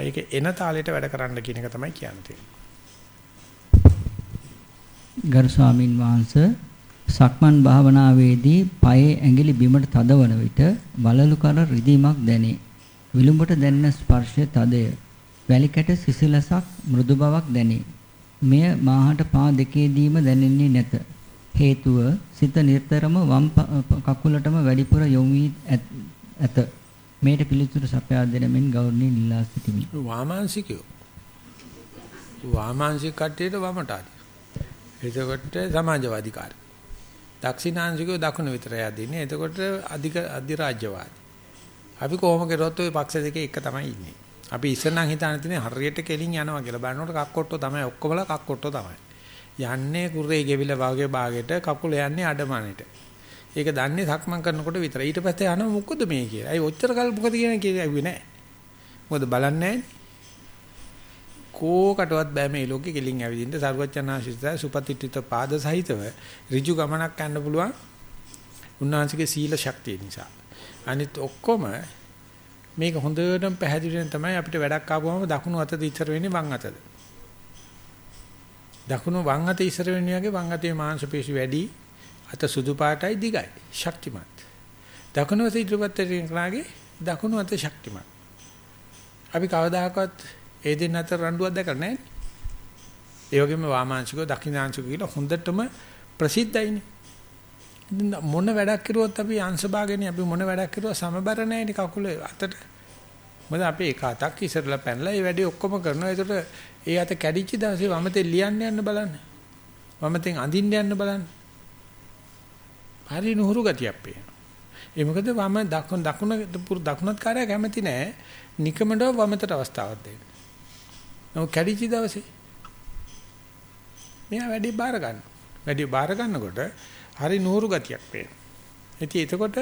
ඒක එන තාලෙට වැඩ කරන්න කියන එක තමයි කියන්නේ. ගරු ස්වාමින් වහන්සේ සක්මන් භාවනාවේදී පයේ ඇඟිලි බිමට තදවන විට වලලු කර රිදීමක් දැනේ. විලුඹට දැනෙන ස්පර්ශය තදය. වැලිකැට සිසිලසක් මෘදු බවක් දැනේ. මෙය මාහට පා දෙකේදීම දැනෙන්නේ නැත. හේතුව සිත නිතරම වම් කකුලටම වැඩිපුර යොමු වී ඇත. මේට පිළිතුරු සපයා දෙන මෙන් ගෞරවණීය ඉල්ලා සිටිමි. වාමාංශිකයෝ. වාමාංශික කට්ටියට වමට ආදි. එතකොට සමාජවාදී කාර්ය. දක්ෂිනාංශිකව දකුණ විතරයි අදින්නේ. එතකොට අධික අධිරාජ්‍යවාදී. අපි කොහොම කරොත් ওই පක්ෂ දෙකේ එක තමයි ඉන්නේ. අපි ඉස්සෙල්ලා හිතාන තියෙන්නේ හරියට කෙලින් යනවා කියලා. බලනකොට කක්කොට්ටෝ තමයි ඔක්කොමලා කක්කොට්ටෝ තමයි. යන්නේ කුරේ ගෙවිල වාගේ භාගයට කකුල යන්නේ අඩමණට. ඒක දන්නේ සක්මන් කරනකොට විතරයි. ඊට පස්සේ යනවා මොකද මේ කියලා. අයි ඔච්චර කල් මොකද කියන්නේ කියලා ඇහුවේ නැහැ. මොකද බලන්නේ නැහැ. කෝකටවත් බෑ මේ ලෝකෙ කෙලින් ඇවිදින්න සර්වචනාශිත සුපතිත්‍ිත පාද සහිතව ඍජු ගමනක් යන්න පුළුවන් උන්වහන්සේගේ සීල ශක්තිය නිසා අනිත් ඔක්කොම මේක හොඳටම පැහැදිලිවෙන් තමයි අපිට වැඩක් ආවම දකුණු අතද ඉස්සර වෙන්නේ වම් අතද දකුණු වම් අත ඉස්සර වෙන්නේ වගේ වම් අතේ මාංශ පේශි වැඩි අත සුදු පාටයි දිගයි. ශක්තිමත්. දකුණු අත ඉදිරිපත් කරනාගේ දකුණු අත ශක්තිමත්. අපි කවදාකවත් ඒ දෙන්න අතර රණ්ඩුවක් දැකලා නැහැ. ඒ වගේම වාමාංශිකව දකුණාංශිකව කියලා හොඳටම ප්‍රසිද්ධයිනේ. මොන වැඩක් කරුවොත් අපි අංශ භාගනේ අපි මොන වැඩක් කරුවා සමබර නැහැනේ කකුල අතට. මොකද අපි එක අතක් ඉස්සරලා පැනලා ඒ වැඩේ ඔක්කොම කරනවා. ඒකට ඒ අත කැඩිච්ච දවසේ වමතේ ලියන්න යන්න බලන්න. වමතෙන් අඳින්න යන්න බලන්න. හරි නුහුරු ගතියක් පේනවා. ඒ මොකද වම දකුණ දකුණ දකුණත් කාර්යය කැමති නෑ. නිකමඩව වමතට අවස්ථාවක් දෙන්න. නමුත් කැඩිච්ච දවසේ මෙයා වැඩි බාර ගන්න. වැඩි බාර ගන්නකොට හරි නూరు ගතියක් පේනවා. ඉතින් එතකොට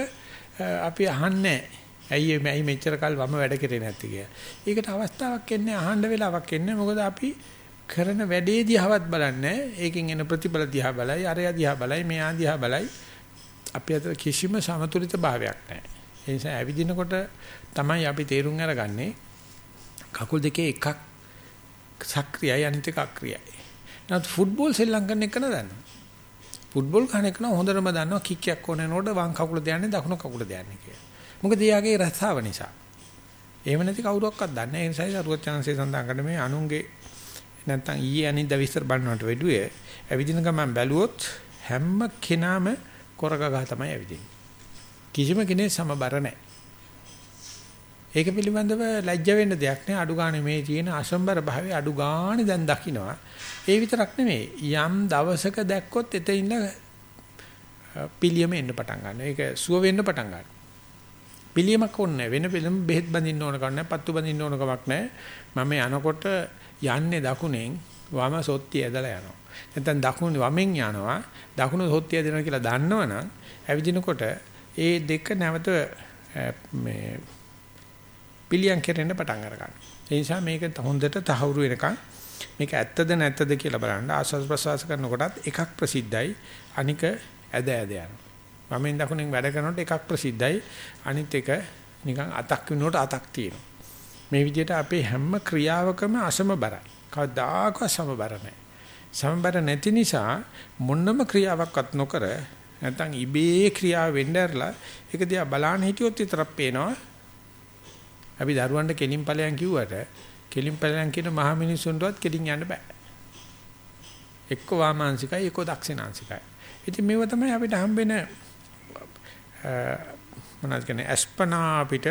අපි අහන්නේ ඇයි මේ මෙච්චර කල් වම වැඩ කරේ නැති කියලා. ඒකට අවස්ථාවක් එන්නේ අහන්න වෙලාවක් එන්නේ මොකද අපි කරන වැඩේ දිහාවත් බලන්නේ ඒකෙන් එන ප්‍රතිඵල දිහා බලයි අරය දිහා බලයි මෙයා දිහා බලයි අපි අතර කිසිම සමතුලිත භාවයක් නැහැ. ඒ නිසා ඇවිදිනකොට තමයි අපි තේරුම් අරගන්නේ කකුල් දෙකේ එකක් සක්‍රියයි අනිත් එක අක්‍රියයි. නැත් ෆුට්බෝල් සෙල්ලම් කරන එක නදන්නවා. ෆුට්බෝල් කන එක නම් හොඳටම දන්නවා කික් එකක් ඕනේනකොට වම් කකුල දයන්නේ දකුණු කකුල දයන්නේ කියලා. මොකද එයාගේ රසාව නිසා. එහෙම නැති කවුරක්වත් දන්නේ නැහැ. ඒ නිසා සරුවත් chance සඳහන් කරන මේ අනුන්ගේ නැත්තම් ඊයේ අනිද්දා විස්තර බලනවට වැඩුවේ ඇවිදින ගමන් බැලුවොත් හැම කෙනාම කොරගගහ තමයි ඇවිදින්නේ. කිසිම කෙනෙක් සමබර නැහැ. ඒක පිළිබඳව ලැජ්ජ වෙන්න දෙයක් නෑ. අඩු ගානේ මේ තියෙන අසම්බර භාවය අඩු ගානේ දැන් දකින්නවා. ඒ විතරක් නෙමෙයි. යම් දවසක දැක්කොත් එතන පිළියම එන්න පටන් ගන්නවා. ඒක සුව වෙන්න පටන් ගන්නවා. පිළියමක් ඕනේ වෙන පිළියම බෙහෙත් බඳින්න ඕන කම නැහැ පත්තු බඳින්න ඕන කමක් නැහැ මම යනකොට යන්නේ දකුණෙන් වම සොත්තිය ඇදලා යනවා. නැත්නම් දකුණු වමෙන් යනවා. දකුණු සොත්තිය ඇදලා කියලා දන්නවනම් ඇවිදිනකොට ඒ දෙක නැවත මේ පිළියම් කෙරෙන්න පටන් අර ගන්නවා. ඒ නිසා මේක හොඳට තහවුරු වෙනකන් මේක ඇත්තද නැත්තද කියලා බලන්න ආස්වාද ප්‍රසවාස කරනකොටත් එකක් ප්‍රසිද්ධයි අනික ඇද ඇද යනවා. වමෙන් දකුණෙන් වැඩ කරනකොට එකක් ප්‍රසිද්ධයි අනිත් එක නිකන් අතක් වෙනකොට අතක් තියෙනවා. මේ විදිහට අපේ හැම ක්‍රියාවකම අසමබරයි. කවදාකවත් සමබර නැහැ. සමබර නැති නිසා මොනම ක්‍රියාවක්වත් නොකර නැත්නම් ඉබේ ක්‍රියාව වෙන්න ඇරලා ඒක දිහා බලන්න හිටියොත් විතරක් පේනවා අපි දරුවන්ට කෙලින් ඵලයන් කිව්වට කෙලින් ඵලයන් කියන මහ මිනිසුන්ටවත් කෙලින් යන්න බෑ. එක්ක වාමාංශිකයි එක්ක දක්ෂිනාංශිකයි. ඉතින් මේව තමයි අපිට හම්බෙන මොනවද කියන්නේ අස්පනා අපිට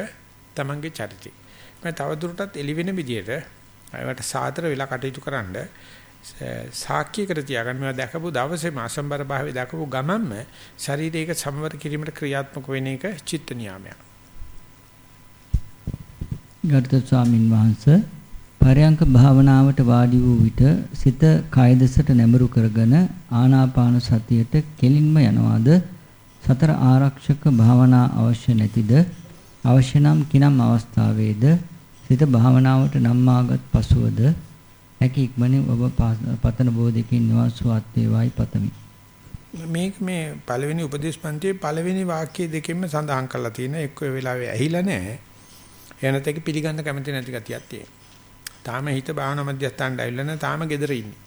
තමන්ගේ චරිතය. මම තවදුරටත් එළි වෙන විදියට ඒවට සාතර වෙලා කටයුතු කරන්න සාක්ෂියකට තියාගන්න මේවා දැකපු දවසේම අසම්බර භාවය දැකපු ගමන්ම ශරීරයක සමවර කිරීමට ක්‍රියාත්මක වෙන එක චිත්ත නියාමයක්. ගරුතර ස්වාමින් වහන්සේ පරයන්ක භාවනාවට වාඩි වූ විට සිත කය දෙසට නැඹුරු කරගෙන ආනාපාන සතියට කෙලින්ම යනවාද? සතර ආරක්ෂක භාවනා අවශ්‍ය නැතිද? අවශ්‍ය නම් කිනම් අවස්ථාවේද? සිත භාවනාවට නම්මාගත් පසුවද? හැකි ඉක්මනින් ඔබ පතන බෝධිකින් නිවාසුවත් වේවායි පතමි. මේක මේ පළවෙනි උපදේශ පන්තියේ පළවෙනි වාක්‍ය දෙකෙන්ම සඳහන් කරලා තියෙන එක්ක වෙලාවේ ඇහිලා නැහැ. එනත එක පිළිගන්න කැමති නැති ගතියක් තියෙනවා. තාම හිත භාවනා මධ්‍යස්ථානට ඇවිල්ලා නැහැ. තාම gedera ඉන්නේ.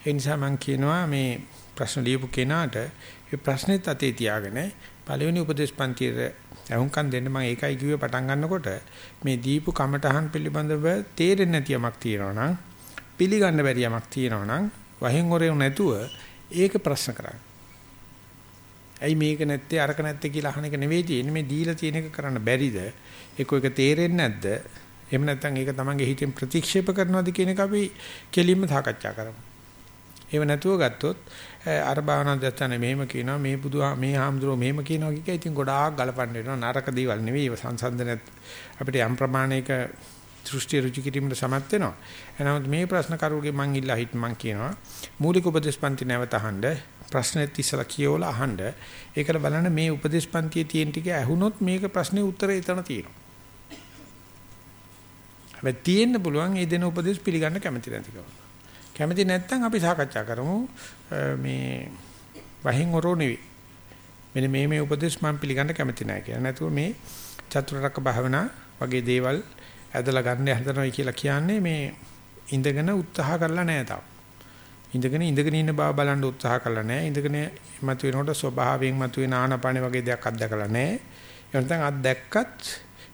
ඒ නිසා මම කියනවා මේ ප්‍රශ්න ලියපු කෙනාට මේ ප්‍රශ්නෙත් අතේ තියාගෙන පළවෙනි උපදේශ පන්තියේ අහුම්කම් දෙන්න මම ඒකයි කිව්වේ පටන් ගන්නකොට මේ දීපු කමටහන් පිළිබඳව තේරෙන්නේ නැති යමක් තියෙනවා නම් පිළිගන්න බැරි යමක් තියෙනවා නම් වහින් හොරේ නැතුව ඒක ප්‍රශ්න කරන්න. ඇයි මේක නැත්තේ අරක නැත්තේ කියලා අහන එක නෙවෙයි තියෙන්නේ මේ දීලා තියෙන එක කරන්න බැරිද? ඒක එක තේරෙන්නේ නැද්ද? එහෙම නැත්නම් ඒක තමන්ගේ හිතෙන් ප්‍රතික්ෂේප කරනවද කියන එක අපි කෙලින්ම සාකච්ඡා කරමු. එහෙම නැතුව ගත්තොත් අර භාවනා දත්තන මෙහෙම කියනවා මේ බුදුහා මේ හාමුදුරුවෝ මෙහෙම කියනවා කිය ඉතින් ගොඩාක් ගලපන්න වෙනවා නරක දේවල් නෙවෙයි ඒව සංසන්දනයත් අපිට යම් ප්‍රමාණයක දෘෂ්ටි රුචි කිරීමට සමත් වෙනවා. එනමුත් මේ ප්‍රශ්න කරුගේ මං ඉල්ලා හිට මං කියනවා මූලික උපදේශ පන්ති නැවත අහන්න ප්‍රශ්නෙත් ඉස්සලා කියවලා අහන්න ඒකල බලන්න මේ උපදේශ පන්තියේ තියෙන ටික ඇහුනොත් මේක ප්‍රශ්නේ උත්තරේ එතන තියෙනවා. හැබැයි තියෙන්න පුළුවන් ඒ දෙන උපදේශ පිළිගන්න කැමති නැතිකම. කැමති නැත්නම් අපි සාකච්ඡා කරමු මේ වහින් ඔරෝ නෙවෙයි. මෙන්න මේ මේ උපදේශ මම පිළිගන්න කැමති නැහැ කියලා. නැතුව මේ චතුරාර්යක භාවනා වගේ දේවල් ඇදලා ගන්න හදනවා කියලා කියන්නේ මේ ඉඳගෙන උත්සාහ කරලා නැහැ තාම. ඉඳගෙන ඉඳගෙන ඉන්න බව බලන්න උත්සාහ කළා නෑ. ඉඳගෙන මතුවෙනකොට ස්වභාවයෙන් මතුවෙන ආනපාන වගේ දෙයක් අත්දකලා නෑ. ඒ නැත්නම් අත් දැක්කත්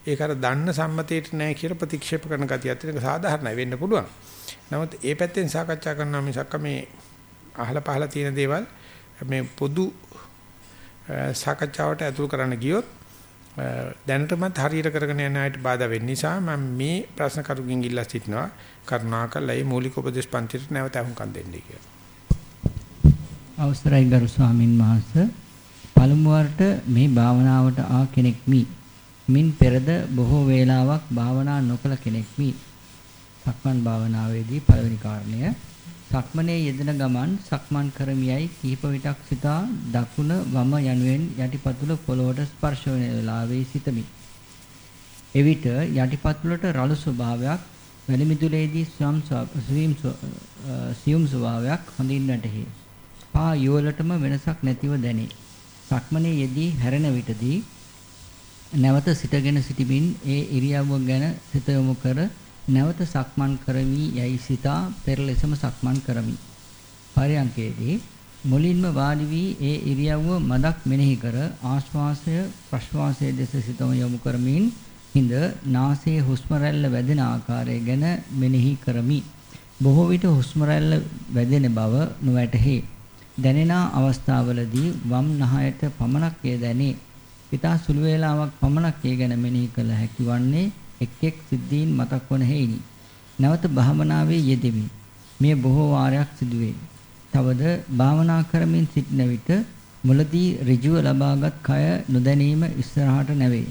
ඒක අර දන්න සම්මතයට නෑ කියලා ප්‍රතික්ෂේප කරන ගතියත් ඒක සාධාරණයි වෙන්න පුළුවන්. නමුත් ඒ පැත්තෙන් සාකච්ඡා කරනවා මිසක් මේ අහලා පහලා තියෙන දේවල් මේ පොදු සාකච්ඡාවට ඇතුල් කරන්න ගියොත් දැනටමත් හරියට කරගෙන යන අයට බාධා වෙන්න නිසා මම මේ ප්‍රශ්න කරුගෙන් ඉල්ලා සිටිනවා කරුණාකරලා මේ මූලික උපදේශ පන්තිට නැවත අහුම්කම් දෙන්නයි කියලා. අවසරයි ගරු ස්වාමින් වහන්සේ පළමු වරට මේ භාවනාවට ආ කෙනෙක් මි. මින් පෙරද බොහෝ වේලාවක් භාවනා නොකළ කෙනෙක් මි. සක්මන් භාවනාවේදී පළවෙනි කාරණය සක්මනේ යෙදෙන ගමන් සක්මන් කරමියයි කිහිප විටක් සිතා දකුණ වම යනුවෙන් යටිපතුල පොළොවට ස්පර්ශ වන වෙලාවේ සිටමි. එවිට යටිපතුලට රළු ස්වභාවයක් වැලිමිදුලේදී සියුම් ස්වභාවයක් හොඳින් වැටහි. පා යුවලටම වෙනසක් නැතිව දැනේ. සක්මනේ යෙදී හැරෙන විටදී නැවත සිටගෙන සිටිමින් ඒ ඉරියව්ව ගැන සිත යොමු කර නැවත සක්මන් කරමි යයි සිතා පෙර ලෙසම සක්මන් කරමි. පරයන්කේදී මුලින්ම වාඩි වී ඒ ඉරියව්ව මදක් මෙනෙහි කර ආශ්වාසය ප්‍රශ්වාසය දෙස සිතම යොමු කරමින් හිඳ නාසයේ හුස්ම රැල්ල වැදෙන ආකාරය ගැන මෙනෙහි කරමි. බොහෝ විට හුස්ම රැල්ල වැදෙන බව නොවැටහි. දැනෙන අවස්ථාවලදී වම් නහයට පමණක් එය දැනේ. පිතා සුළු වේලාවක් පමණක් ඒ ගැන මෙනෙහි කළ හැකි වන්නේ එක් එක් සිද්ධීන් මතක් වන හේිනි. නැවත භාවනාවේ යෙදෙමි. මේ බොහෝ වාරයක් සිදුවේ. තවද භාවනා කරමින් සිටින විට මුලදී ඍජුව ලබාගත් කය නොදැනීම ඉස්සරහට නැවේ.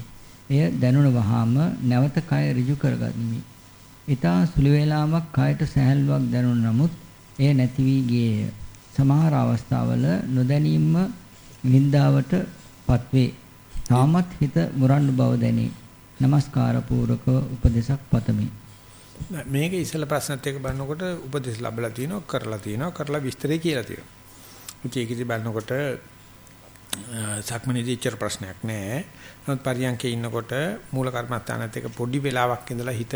එය දැනුණ වහාම නැවත කය ඍජු කරගනිමි. ඊතා සුළු වේලාවක් කයට සැහැල්ලුවක් දැනුණ නමුත් එය නැති වී ගියේය. සමහර අවස්ථාවල නොදැනීම නින්දාවට පත්වේ. තාමත් හිත මුරණ්ඩු බව දැනේ. নমස්කාර පූරක උපදේශක් පතමි. මේක ඉස්සෙල්ලා ප්‍රශ්නත් එක්ක බලනකොට උපදේශ ලැබලා තිනවා කරලා තිනවා කරලා විස්තරේ කියලා තිනවා. ඉතින් ඒකදී බලනකොට සක්මනේදීච්චර ප්‍රශ්නයක් නෑ. නමුත් පරියන්කේ ඉන්නකොට මූල කර්මස්ථානත් එක්ක පොඩි වෙලාවක් ඉඳලා හිත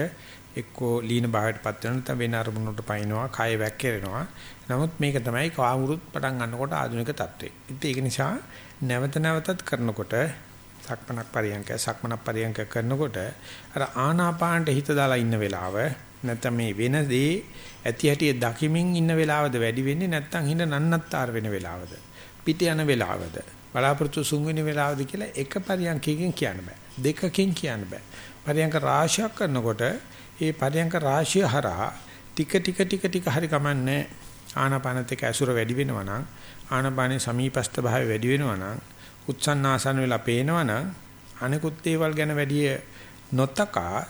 එක්කෝ ලීන භාවයටපත් වෙනවා නැත්නම් වෙන අරමුණකට පයින්නවා, කය වැක්කිරෙනවා. නමුත් මේක තමයි කාමුරුත් පටන් ගන්නකොට ආධුනික தත්ත්වය. ඉතින් ඒක නිසා නැවත නැවතත් කරනකොට සක්මනක් පරියන්ක සක්මනක් පරියන්ක කරනකොට අර ආනාපානට හිත දාලා ඉන්න වෙලාව නැත්නම් මේ වෙන දේ ඇති හැටි දකිමින් ඉන්න වෙලාවද වැඩි වෙන්නේ නැත්නම් හිඳ නන්නත්තර වෙන වෙලාවද? පිට යන වෙලාවද? බලාපොරොත්තු සුන් වෙන වෙලාවද කියලා එක පරියන්කකින් කියන්න බෑ. දෙකකින් කියන්න බෑ. පරියන්ක රාශියක් කරනකොට ඒ පරියන්ක රාශිය හරහා ටික ටික ටික ටික හරි කමන්නේ. ආනාපානත් එක්ක ඇසුර වැඩි වෙනවා නම් ආනාපානේ සමීපස්ත භාවය වැඩි වෙනවා නම් උත්සන්නාසන වෙලා පේනවනම් අනිකුත් දේවල් ගැන වැඩි නොතකා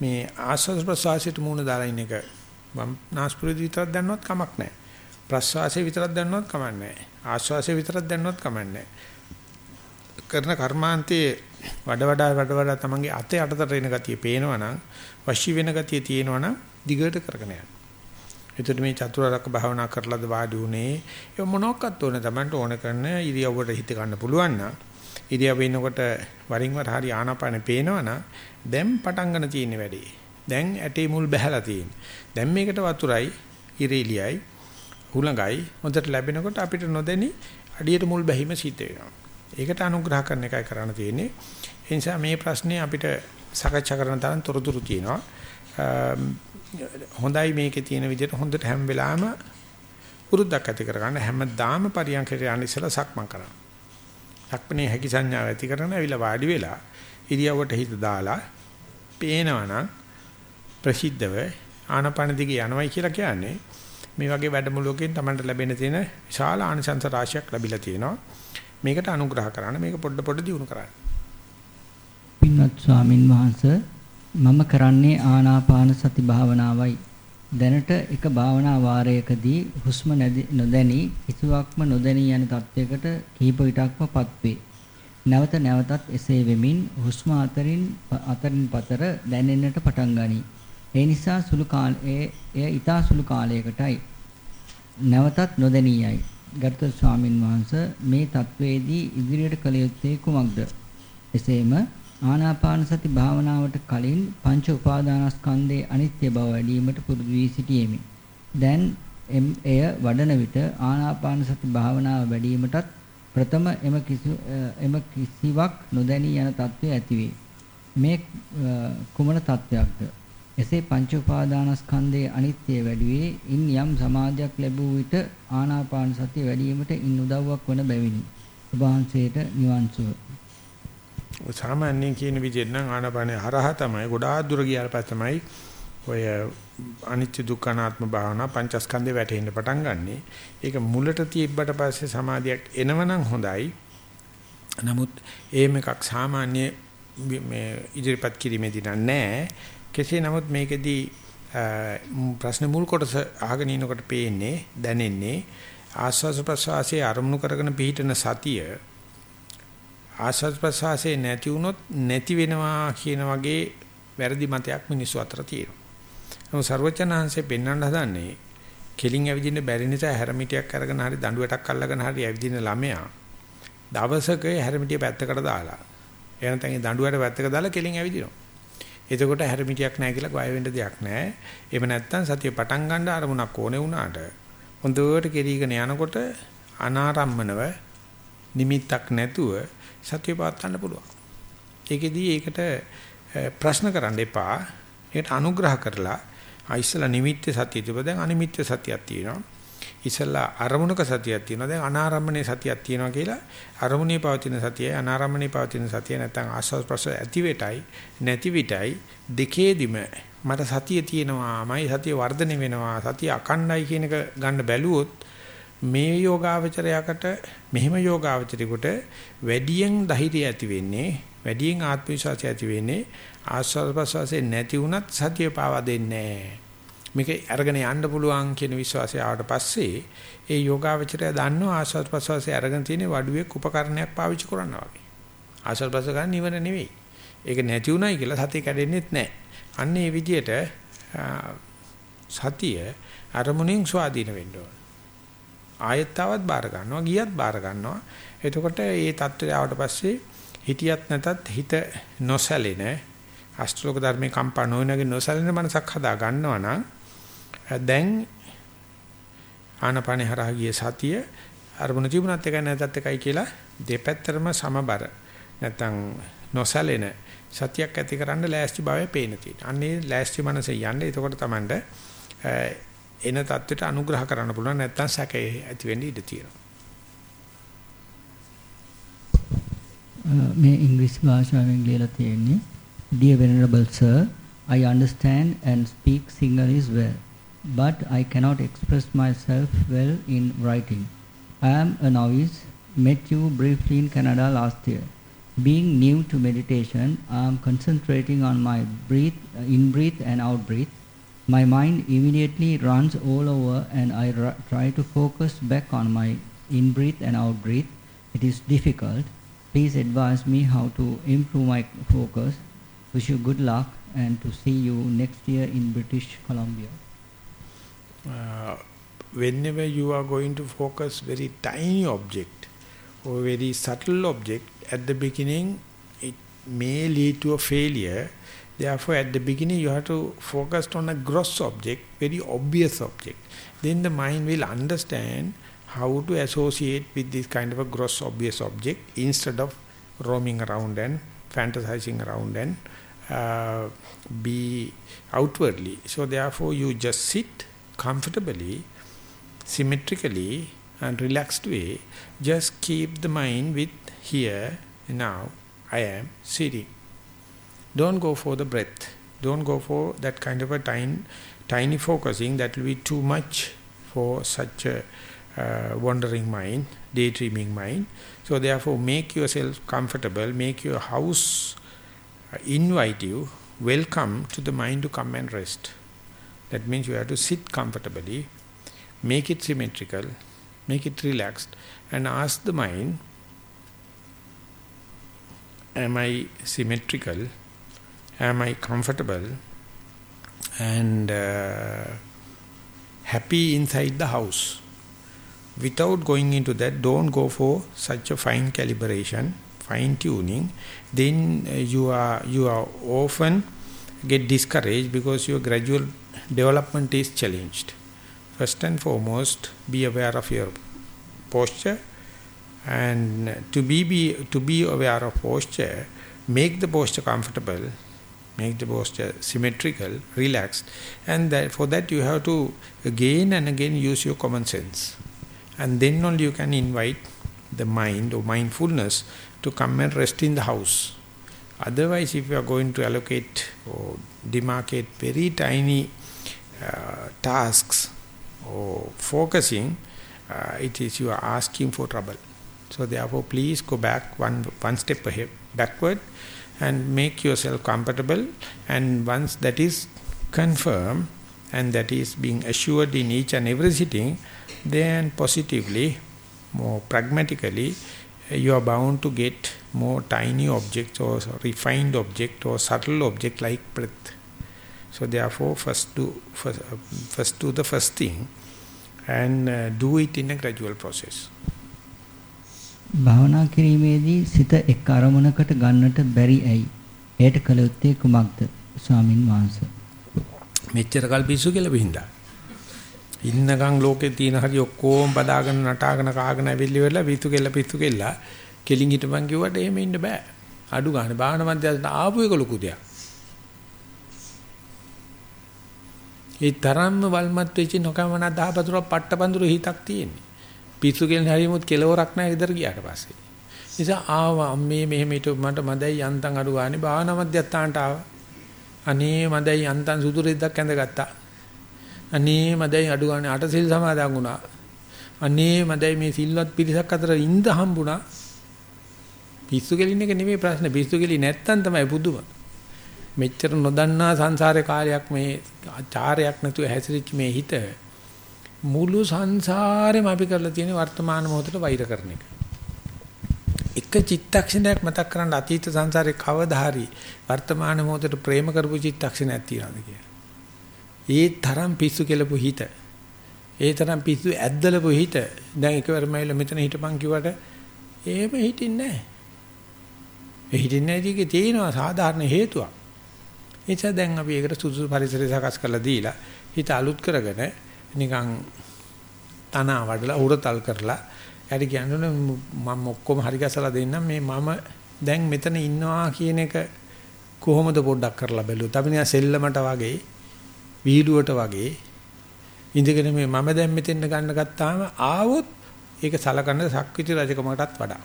මේ ආස්වාද ප්‍රසවාසයට මූණ දාලා ඉන්න එක වම් නාස්පුරේ විතරක් දැන්නවත් කමක් නැහැ. ප්‍රසවාසයේ විතරක් දැන්නවත් කමක් නැහැ. ආස්වාසයේ විතරක් දැන්නවත් කමක් නැහැ. කරන කර්මාන්තයේ වඩ වඩා වඩ වඩා තමන්ගේ අතේ අතට එන ගතිය පේනවනම් වශී වෙන ගතිය තියෙනවනම් දිගට කරගෙන යන්න. එතකොට මේ චතුරාර්යක භාවනා කරලාද වාඩි උනේ ඒ මොනක්වත් ඕන තමන්ට ඕන කරන ඉරියව්වට හිත ගන්න පුළුවන් නම් ඉරියව්වේ ඉන්නකොට වරින් වර හරි ආනාපානෙ පේනවනම් දැන් පටන් ගන්න තියෙන වැඩේ. දැන් ඇටේ මුල් බහැලා තියෙන්නේ. දැන් මේකට වතුරයි ඉරේලියයි හුලඟයි හොඳට ලැබෙනකොට අපිට නොදැනි අඩියට මුල් බැහිම සිද්ධ වෙනවා. ඒකට අනුග්‍රහ කරන එකයි කරන්න තියෙන්නේ. ඒ නිසා මේ ප්‍රශ්නේ අපිට සාකච්ඡා කරන තරම් තොරතුරු තියෙනවා. හොඳයි මේකේ තියෙන විදිහට හොඳට හැම වෙලාවෙම පුරුද්දක් ඇති කරගන්න හැමදාම පරියන්කයට යන්න ඉස්සලා සක්මන් කරන්න. සක්මනේ හැකි සංඥාව ඇති කරගෙන අවිලා වාඩි වෙලා ඉරියව්වට හිත දාලා පේනවනම් ප්‍රසිද්ධව ආනපන දිගේ යනවයි කියලා කියන්නේ මේ වගේ වැඩමුළුවකින් තමයි ලැබෙන තියෙන විශාල ආනිසංස රාශියක් ලැබිලා තියෙනවා. මේකට අනුග්‍රහ කරන්න මේක පොඩ පොඩ දියුණු කරන්න. පින්වත් ස්වාමින් වහන්සේ මම කරන්නේ ආනාපාන සති භාවනාවයි. දැනට එක භාවනා වාරයකදී හුස්ම නොදැනි කිසිවක්ම නොදැනී යන තත්යකට කීප විටක්ම පත්වේ. නැවත නැවතත් එසේ වෙමින් හුස්ම අතරින් අතරින් පතර දැනෙන්නට පටන් ගනී. ඒ නිසා සුළු කාලයේ එය ඊතා සුළු කාලයකටයි නැවතත් නොදැනියයි. ගරුතර ස්වාමින් වහන්සේ මේ තත්වයේදී ඉදිරියට කළ යුත්තේ කුමක්ද? එසේම ආනාපාන සති භාවනාවට කලින් පංච උපාදානස්කන්ධයේ අනිත්‍ය බව වැඩිවීමට පුරුදු වී සිටියෙමි. දැන් එය වඩන විට ආනාපාන සති භාවනාව වැඩිවීමටත් ප්‍රථම එම කිසි එම කිසිවක් නොදැනී යන තත්ත්වය ඇතිවේ. මේ කුමන තත්ත්වයක්ද? එසේ පංච උපාදානස්කන්ධයේ අනිත්‍ය වැඩි වේ ඉන් යම් සමාධියක් ලැබුව විට ආනාපාන සතිය වැඩිවීමට ඉන් උදව්වක් වන බැවිනි. ඔබ වහන්සේට නිවන් සුව. සාමාන්‍යයෙන් කියන විදිහට නම් ආනාපානේ හරහා තමයි ගොඩාක් දුර ගියාට පස්සේ තමයි ඔය අනිත්‍ය දුක්ඛ අනාත්ම භාවනා පංචස්කන්ධේ වැටෙන්න පටන් ගන්නෙ. ඒක මුලට තියබ්බට පස්සේ සමාධියක් එනවනම් හොඳයි. නමුත් එහෙම එකක් සාමාන්‍ය මේ ඉදිරිපත් කිරීමේදී නැහැ. කෙසේ නමුත් මේකෙදී ප්‍රශ්න මුල් කොටස අහගෙන ඉනකොට පේන්නේ දැනෙන්නේ ආස්වාද ප්‍රසවාසයේ අරමුණු කරගෙන පිහිටන සතිය ආස්වාද ප්‍රසවාසයේ නැති වුනොත් නැති වෙනවා කියන වගේ වැරදි මතයක් මිනිස්සු අතර තියෙනවා. නමුත් ਸਰවචනහන්සේ පෙන්වන්න හදන්නේ කෙලින් ඇවිදින්න බැරි නිසා හැරමිටියක් අරගෙන හරි දඬුවටක් අල්ලගෙන හරි ඇවිදින ළමයා දවසක හැරමිටිය පැත්තකට දාලා එනතන් දඬුවට පැත්තක දාලා කෙලින් ඇවිදිනවා. එතකොට හැරමිටියක් නැහැ කියලා බය වෙන්න දෙයක් නැහැ. එහෙම නැත්නම් සතිය පටන් ගන්න අරමුණක් ඕනේ වුණාට හොඳට කෙරීගෙන යනකොට අනාරම්මනව නිමිත්තක් නැතුව සතිය පාත් ගන්න පුළුවන්. ඒකෙදී ඒකට ප්‍රශ්න කරන්න එපා. ඒකට අනුග්‍රහ කරලා ඉස්සලා නිමිත්ත සතිය තිබ්බ දැන් අනිමිත්‍ය සතියක් තියෙනවා. ඉස්සලා අරමුණක සතියක් තියෙනවා දැන් අනාරම්මනේ සතියක් තියෙනවා කියලා අරමුණේ පවතින සතියයි අනාරම්මනේ පවතින සතිය නැත්නම් ආස්වාද ප්‍රසව ඇති වෙටයි නැති විටයි දෙකේදිම මට සතිය තියෙනවා මයි සතිය වර්ධනය වෙනවා සතිය අකණ්ඩයි කියන එක ගන්න බැලුවොත් මේ යෝගාවචරයකට මෙහෙම යෝගාවචරයකට වැඩියෙන් ධෛර්යය ඇති වෙන්නේ වැඩියෙන් ආත්ම විශ්වාසය ඇති වෙන්නේ ආස්වාද ප්‍රසවාසයේ නැති වුණත් සතිය පාවා දෙන්නේ නැහැ මේක අරගෙන යන්න පුළුවන් කියන විශ්වාසය ආවට පස්සේ ඒ යෝගාවචරය දන්නවා ආස්වාද ප්‍රසවාසය අරගෙන තියෙන වඩුවේ උපකරණයක් පාවිච්චි කරනවා වගේ. ආස්වාද ප්‍රසවාස ගන්න නිවන නෙවෙයි. ඒක නැති උනායි කියලා සතිය කැඩෙන්නෙත් නැහැ. අන්න ඒ විදිහට සතිය අරමුණෙන් ස්වාධීන වෙන්න ඕන. ආයත්තාවත් බාර ගන්නවා ගියත් බාර ගන්නවා. එතකොට මේ தත්ත්වයට ආවට පස්සේ හිතියත් නැතත් හිත නොසැලෙන අෂ්ටලෝක ධර්මේ කම්පා නොවනගේ නොසැලෙන මනසක් හදා ගන්නවා නම් දැන් ආනපනේ හරහා ගිය සතිය අරමුණ තිබුණත් එකයි නැතත් එකයි කියලා දෙපැත්තරම සමබර නැත්තම් නොසැලෙන සතියක් ඇතිකරන්න ලෑස්ති භාවය පේන තියෙනවා. අන්නේ ලෑස්ති මනසේ යන්නේ එතකොට Tamanට එන தත්වෙට අනුග්‍රහ කරන්න පුළුවන් නැත්නම් සැකේ ඇති වෙන්න ඉඩ තියෙනවා uh, මේ ඉංග්‍රීසි භාෂාවෙන් ලියලා තියෙන්නේ Dear Venerable Sir, I understand and speak Sinhalese well, but I cannot express myself well in writing. I am a novice, met you briefly in Canada last year. Being new to meditation, I am concentrating on my breath, uh, in breath and out breath. My mind immediately runs all over and I try to focus back on my in breath and out breath. It is difficult. Please advise me how to improve my focus. Wish you good luck and to see you next year in British Columbia. uh, whenever you are going to focus very tiny object or very subtle object at the beginning it may lead to a failure therefore at the beginning you have to focus on a gross object very obvious object. Then the mind will understand how to associate with this kind of a gross obvious object instead of roaming around and fantasizing around and uh, be outwardly. So therefore you just sit comfortably, symmetrically and relaxed way, just keep the mind with here, now, I am sitting. Don't go for the breath. Don't go for that kind of a tiny, tiny focusing. That will be too much for such a uh, wandering mind, daydreaming mind. So therefore, make yourself comfortable, make your house uh, invite you, welcome to the mind to come and rest. That means you have to sit comfortably, make it symmetrical, make it relaxed, and ask the mind, am I symmetrical? Am I comfortable? And uh, happy inside the house. Without going into that, don't go for such a fine calibration, fine tuning. Then uh, you are you are often get discouraged because your gradual development is challenged. first and foremost, be aware of your posture. And to be, be, to be aware of posture, make the posture comfortable, make the posture symmetrical, relaxed. And that, for that you have to again and again use your common sense. And then only you can invite the mind or mindfulness to come and rest in the house. Otherwise, if you are going to allocate or demarcate very tiny uh, tasks or focusing, uh, it is you are asking for trouble. So therefore, please go back one one step ahead, backward, and make yourself comfortable. And once that is confirmed and that is being assured in each and every sitting, then positively, more pragmatically, you are bound to get more tiny objects or refined object or subtle object like breath. So therefore, first do first, uh, first do the first thing and uh, do it in a gradual process. භාවනා කිරීමේදී සිත එක් අරමුණකට ගන්නට බැරි ඇයි? එයට කළ යුත්තේ කුමක්ද? ස්වාමින් වහන්සේ. මෙච්චර කල් පිස්සු කියලා බින්දා. ඉන්නකම් ලෝකේ තියෙන හරි ඔක්කොම බදාගෙන නටාගෙන කාගෙන ඇවිල්ලි වෙලා පිස්සු කෙල්ල පිස්සු කෙල්ලා කෙලින් හිටපන් කිව්වට එහෙම ඉන්න බෑ. අඩු ගන්න බාහන මැදට ආපු එක ලොකු දෙයක්. ඒ තරම්ම වල්මත් වෙච්ච නොකමන දහපතුරක් පට්ටපඳුරු හිතක් තියෙන්නේ. පිස්සු කෙලින් හරියමුත් කෙලවරක් නැහැ ඉදර ගියාට පස්සේ. නිසා ආවා අම්මේ මෙහෙම හිට මට මදයි යන්තම් අඩු ගානේ බාහන මැදට ආවා. අනේ මදයි යන්තම් සුදු රෙද්දක් ඇඳගත්තා. අනේ මදයි අඩු ගානේ අටසිල් සමාදන් වුණා. අනේ මදයි මේ සිල්වත් පිරිසක් අතර ඉඳ හම්බුණා. පිස්සු කෙලින් එක නෙමෙයි ප්‍රශ්නේ. පිස්සු කෙලි නැත්තම් තමයි පුදුම. මෙච්චර නොදන්නා සංසාරේ කාලයක් මේ ආචාරයක් නැතුව හැසිරෙච්ච මේ හිත මුළු සංසාරෙම අපි කරලා තියෙන වර්තමාන මොහොතට වෛර කරන එක. එක චිත්තක්ෂණයක් මතක් කරන් අතීත සංසාරේ කවදා හරි වර්තමාන මොහොතට ප්‍රේම කරපු චිත්තක්ෂණයක් තියනවාද කියලා. ඒ තරම් පිස්සු කෙලපු හිත. ඒ තරම් පිස්සු ඇද්දලපු හිත. දැන් එකවරම ඇවිල්ලා මෙතන හිටපන් කිව්වට එහෙම හිටින්නේ නැහැ. ඒ හිටින්නේ නැති එකේ තියෙනවා සාධාරණ හේතුවක්. ඒ නිසා දැන් අපි ඒකට සුදුසු පරිසරය සකස් කරලා දීලා හිත අලුත් කරගෙන නිකන් තන වඩලා උරතල් කරලා. යාට කියන්නේ මම ඔක්කොම හරි ගැසලා දෙන්නම්. මේ මම දැන් මෙතන ඉන්නවා කියන එක කොහොමද පොඩ්ඩක් කරලා බැලුවොත්? අපි නිකන් සෙල්ලමට වගේ වීඩුවට වගේ ඉඳගෙන මේ මම දැන් මෙතෙන් ගන්න ගත්තාම ආවොත් ඒක සලකන්න සක්විති රජකමකටත් වඩා.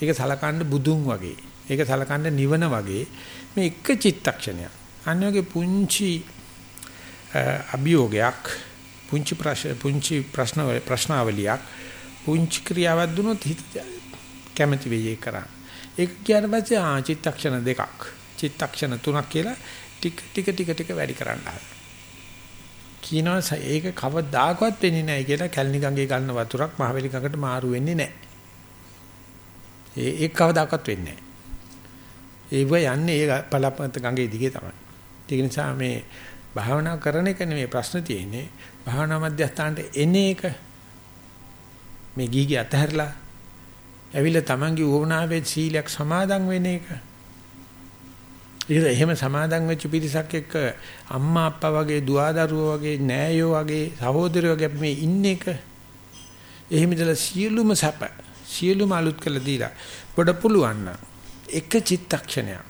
ඒක සලකන්න බුදුන් වගේ. ඒක සලකන්න නිවන වගේ. මේ එක චිත්තක්ෂණයක්. අන්‍යගේ පුංචි අභියෝගයක් පුංචි ප්‍රශ්න පුංචි ප්‍රශ්න ප්‍රශ්නාවලියක් පුංචි ක්‍රියාවක් දුනොත් හිත කැමැති වෙයි කරා. ඒක කියන පස්සේ ආ චිත්තක්ෂණ දෙකක් චිත්තක්ෂණ තුනක් කියලා ටික ටික ටික ටික වැඩි කරන්න කියනවා ඒක කවදාකවත් වෙන්නේ නැහැ කියලා කැලණි ගඟේ ගන්න වතුරක් මහවැලි ගඟට මාරු වෙන්නේ නැහැ. ඒ ඒක කවදාකවත් වෙන්නේ නැහැ. ඒව යන්නේ ඒ පළපත ගඟේ දිගේ තමයි. ඒක නිසා මේ භාවනා කරන එක නෙමෙයි ප්‍රශ්න තියෙන්නේ. භාවනා මධ්‍යස්ථානට එන එක මේ ගීගී අතහැරලා ඇවිල්ලා Tamange උවමනාවේ සීලයක් සමාදන් වෙන එක. ඒක එහෙම සමාදන් වෙච්ච පිරිසක් එක්ක අම්මා අප්පා වගේ දුව දරුවෝ වගේ නෑයෝ වගේ සහෝදරයෝ වගේ අපි මේ ඉන්න එක. එහෙම ඉඳලා සියලුම සැප සියලුම අලුත් කළ දීලා පොඩ පුළුවන් නම් එක චිත්තක්ෂණයක්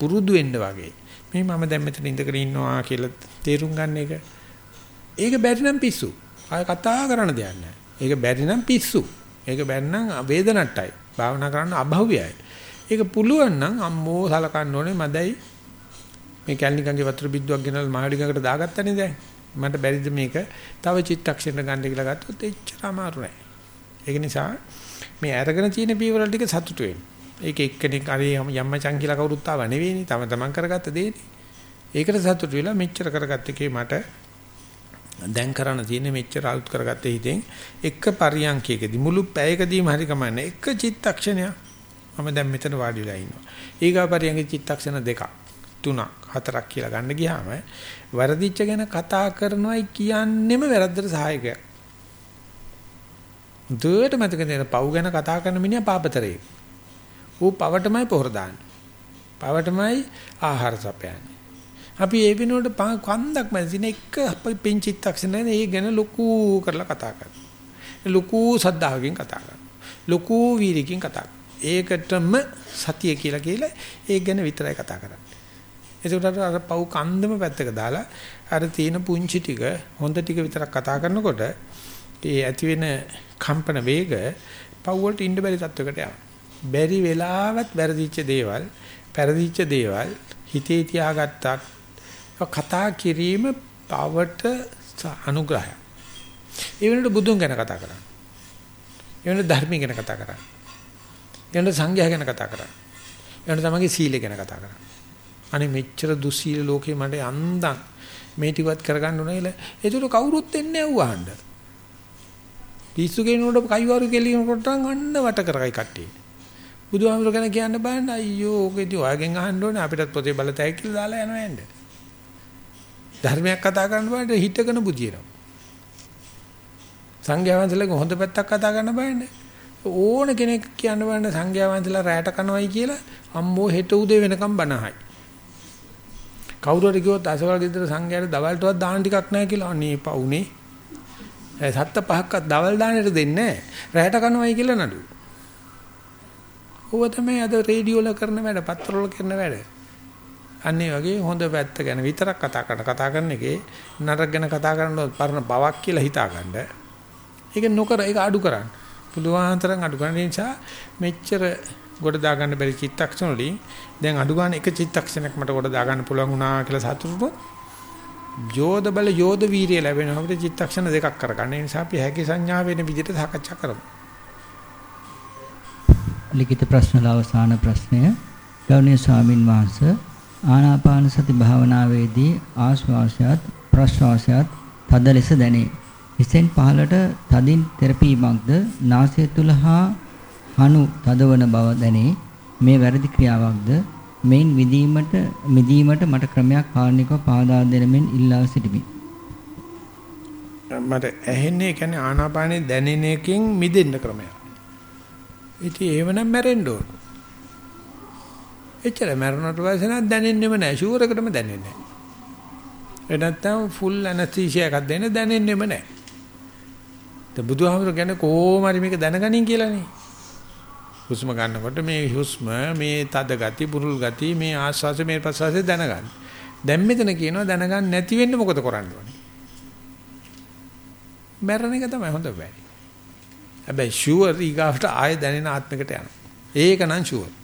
පුරුදු වෙන්න වගේ මේ මම දැන් මෙතන ඉඳගෙන ඉන්නවා කියලා තේරුම් ගන්න එක ඒක බැරි නම් පිස්සු. ආය කතා කරන්න දෙයක් නැහැ. ඒක බැරි නම් පිස්සු. ඒක බැරි නම් වේදනට්ටයි. භාවනා කරන්න අභව්‍යයි. ඒක පුළුවන් නම් අම්මෝ සලකන්න ඕනේ මදයි. මේ කැලණිකන්ගේ වතුර බිද්දුවක් ගෙනල්ලා මහඩිගකට දාගත්තනේ දැන්. මට බැරිද මේක? තව චිත්තක්ෂණ ගන්න කියලා ගත්තොත් එච්චර අමාරු නෑ. ඒක නිසා මේ අරගෙන තියෙන පීවර ටික සතුටු වෙන්න. ඒක එක්කෙනෙක් හරි යම්මචන් කියලා කවුරුත් ආව නෙවෙයිනේ. තම තමන් කරගත්ත දෙයනේ. ඒකට සතුටු වෙලා මෙච්චර කරගත්ත එකේ මට දැන් කරන්න තියෙන්නේ මෙච්චර අලුත් කරගත්ත හිතෙන් එක පරියන්කයකදී මුළු පැයකදීම හරි කමන්නේ එක චිත්තක්ෂණයක් මම දැන් මෙතන වාඩි වෙලා ඉන්නවා. ඊගා පරියන්කේ චිත්තක්ෂණ දෙකක් තුනක් හතරක් කියලා ගන්න ගියාම වරදිච්ච ගැන කතා කරනවයි කියන්නෙම වැරද්දට සහායකයක්. දුවට මතක තියෙන පව් ගැන කතා කරන මිනිහා පාපතරේ. ඌ පවටමයි පොහොර දාන්නේ. පවටමයි ආහාර සපයන්නේ. අපි ඒ වෙනුවට කන්දක් මැද තියෙන එක පිංචිත්තක්ෂණ ඒ ගැන ලොකු කරලා කතා කරනවා. ලොකු සද්ධාවකින් කතා කරනවා. ලොකු වීරකින් කතා ඒකටම සතිය කියලා කියලා ඒක ගැන විතරයි කතා කරන්නේ. ඒකට අර පව් කන්දම පැත්තක දාලා අර තියෙන පුංචි ටික හොඳ ටික විතරක් කතා කරනකොට ඒ ඇති වෙන කම්පන වේග පව් වලට ඉන්න බැරි තත්වයකට යනවා. බැරි වෙලාවත් වැරදිච්ච දේවල්, පෙරදිච්ච දේවල් හිතේ තියාගත්තත් කතා කිරීම පවට අනුග්‍රහය. ඒ වෙනකොට බුදුන් ගැන කතා කරන්නේ. ඒ වෙනකොට ධර්මය ගැන කතා කරන්නේ. ඒ වෙනකොට සංඝයා ගැන කතා කරන්නේ. ඒ වෙනකොට තමන්ගේ සීලය ගැන කතා කරන්නේ. අනේ මෙච්චර දුස්සීල ලෝකේ මට යන්දම් මේ ටිකවත් කරගන්න ඕන කියලා. ඒකට කවුරුත් එන්නේ නැව් වහන්න. පිස්සු කෙනෙකුට කයිවාරු කෙලිනකොට අන්න වට කරයි කට්ටිය. බුදුහාමුදුර ගැන කියන්න බෑන අයියෝ ඔකෙදි ඔයගෙන් අහන්න ඕනේ අපිටත් පොතේ බලතයි කියලා දාලා යනවා යන්නේ. ධර්මයක් කතා කරන්න බෑනේ හිතගෙන බුදියනවා. සංඝයා වහන්සේලාගේ හොඳ පැත්තක් කතා කරන්න බෑනේ. ඕන කෙනෙක් කියන්න බෑනේ සංඝයා වහන්සේලා රැට කනවයි කියලා අම්මෝ හෙට උදේ වෙනකම් බනහයි. කවුරු හරි කිව්වොත් අසවල් ගෙදර සංඝයාට දවල්ටවත් දාන ටිකක් නැහැ කියලා අනේ පවුනේ. සත්ත පහක්වත් දවල් දානෙට දෙන්නේ නැහැ. රැට කනවයි කියලා නඩු. ඕව තමයි අද රේඩියෝ වල කරන වැඩ, පත්‍ර වල කරන වැඩ. අන්නේ වගේ හොඳ පැත්ත ගැන විතරක් කතා කරන කතා කරන එකේ නරක ගැන කතා කරනකොට පරණ බවක් කියලා හිතාගන්න. ඒක නොකර ඒක අඩු කරන්න. පුළුවන් තරම් අඩු කරන නිසා මෙච්චර ගොඩ දා ගන්න බැරි චිත්තක්ෂණ වලින් දැන් අඩු ගන්න එක චිත්තක්ෂණයක් මට ගොඩ දා ගන්න පුළුවන් වුණා කියලා සතුටුනොත් යෝධ බල යෝධ වීරිය ලැබෙනවා අපිට චිත්තක්ෂණ දෙකක් කරගන්න. ඒ නිසා අපි හැකි සංඥා වෙන විදිහට සාකච්ඡා කරමු. ලිඛිත ප්‍රශ්න අවසාන ප්‍රශ්නය ගෞණීය ස්වාමින් වහන්සේ ආනාපාන සති භාවනාවේදී ආශ්වාසයත් ප්‍රශ්වාසයත් තද ලෙස දැනේ. හිසෙන් පහළට තදින් තෙරපීමක්ද නාසය තුල හා හනු තදවන බව දැනේ. මේ වැරදි ක්‍රියාවක්ද මෙයින් විදීමට මිදීමට මට ක්‍රමයක් කාරණිකව පාදා දෙනමින් ඉල්ලා සිටිමි. මට ඇහෙන්නේ කියන්නේ ආනාපානේ දැනෙන එකෙන් මිදෙන්න ක්‍රමයක්. ඉතින් ඒවනම් මැරෙන්න ඕන. එච්චර මැරුණට පස්සේ නම් දැනෙන්නෙම නැහැ. ෂුවර් එකටම දැනෙන්නේ නැහැ. ඒ නැත්තම් ෆුල් ඇනස්තීෂියා එකක් දෙන්න දැනෙන්නෙම නැහැ. ද බුදුහාමුදුර කියන්නේ කොහොම හරි මේක දැනගනින් කියලානේ. හුස්ම ගන්නකොට මේ හුස්ම මේ තද ගති බුරුල් ගති මේ ආස්වාස මේ ප්‍රසවාසය දැනගන්න. දැන් මෙතන කියනවා දැනගන්න නැති වෙන්න මොකද කරන්න ඕනේ? මැරණ එක තමයි හොඳ වෙන්නේ. හැබැයි ෂුවර් ඊගාවට ආය දැනෙන ආත්මයකට යනවා. ඒක නම් ෂුවර්.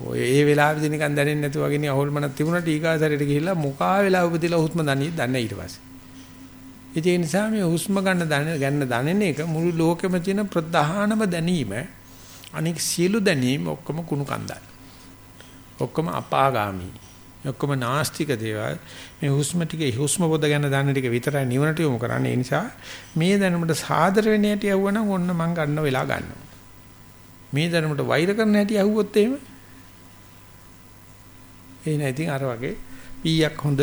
ඔය ඒ වෙලාවෙදි නිකන් දැනෙන්නේ නැතුව වගේ නේ අහුල්මනක් තිබුණාට ඊගාසරයට ගිහිල්ලා මොකා වෙලා උපදිලා හුස්ම දන්නේ දන්නේ ඊට පස්සේ. ඒ නිසා මේ හුස්ම ගන්න දැන ගන්න දැනෙන එක මුළු ලෝකෙම තියෙන ප්‍රධානම දැනීම අනික සියලු දැනීම ඔක්කොම කුණු කන්දල්. ඔක්කොම අපාගාමි. ඔක්කොම නාස්තික දේවල්. මේ හුස්ම ටික හුස්ම පොද ගැන දන්න ටික විතරයි නිවනට යොමු කරන්නේ. ඒ නිසා මේ දැනුමට සාදර වෙන හැටි යවුවනම් ඔන්න මං ගන්න වෙලා ගන්නවා. මේ දැනුමට වෛර කරන හැටි යවුවොත් එහෙම ඒ නැති අර වගේ පීයක් හොඳ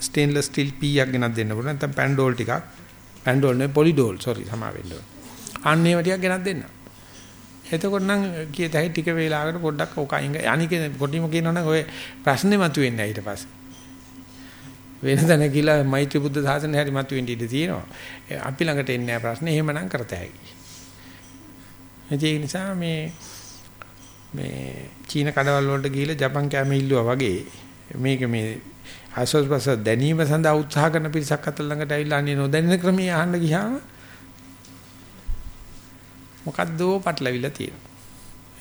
ස්ටේන්ලස් ස්ටිල් පීයක් ගෙනත් දෙන්න පුළුවන් නැත්නම් පැන්ඩෝල් ටිකක් පැන්ඩෝල් නෙවෙයි පොලිඩෝල් සෝරි සමා වෙන්න ඕන. අන්න ඒව ටිකක් ගෙනත් දෙන්න. එතකොට නම් කීයත හැයි ටික වේලාවකට පොඩ්ඩක් ඕක අයින් අනික පොඩිම කියනවනම් ඔය ප්‍රශ්නේ මතුවෙන්නේ ඊට පස්සේ. වෙන තැන ගිහලා මෛත්‍රී බුද්ධ සාසනය හැරි මතුවෙන්න ඉඩ තියෙනවා. අපි ළඟට එන්නේ නැහැ ප්‍රශ්නේ එහෙමනම් කරත හැකියි. ඒ නිසා මේ මේ චීන කඩවල වලට ගිහිල්ලා ජපන් කැම ඉල්ලුවා වගේ මේක මේ ආසස්පස දැනීම සඳහා උත්සාහ කරන පිරිසක් අතර ළඟට ඇවිල්ලා අනේ නොදැනෙන ක්‍රමයේ අහන්න ගියාම මොකද්දෝ පටලවිලා තියෙනවා.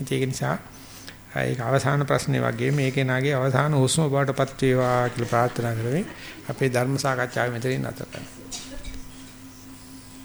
ඒක නිසා ඒක අවසාන ප්‍රශ්නේ වගේ මේකේ නාගේ අවසාන හුස්ම බාටපත් වේවා කියලා ප්‍රාර්ථනා කරමින් අපේ ධර්ම සාකච්ඡාව මෙතනින් නැවත කරනවා.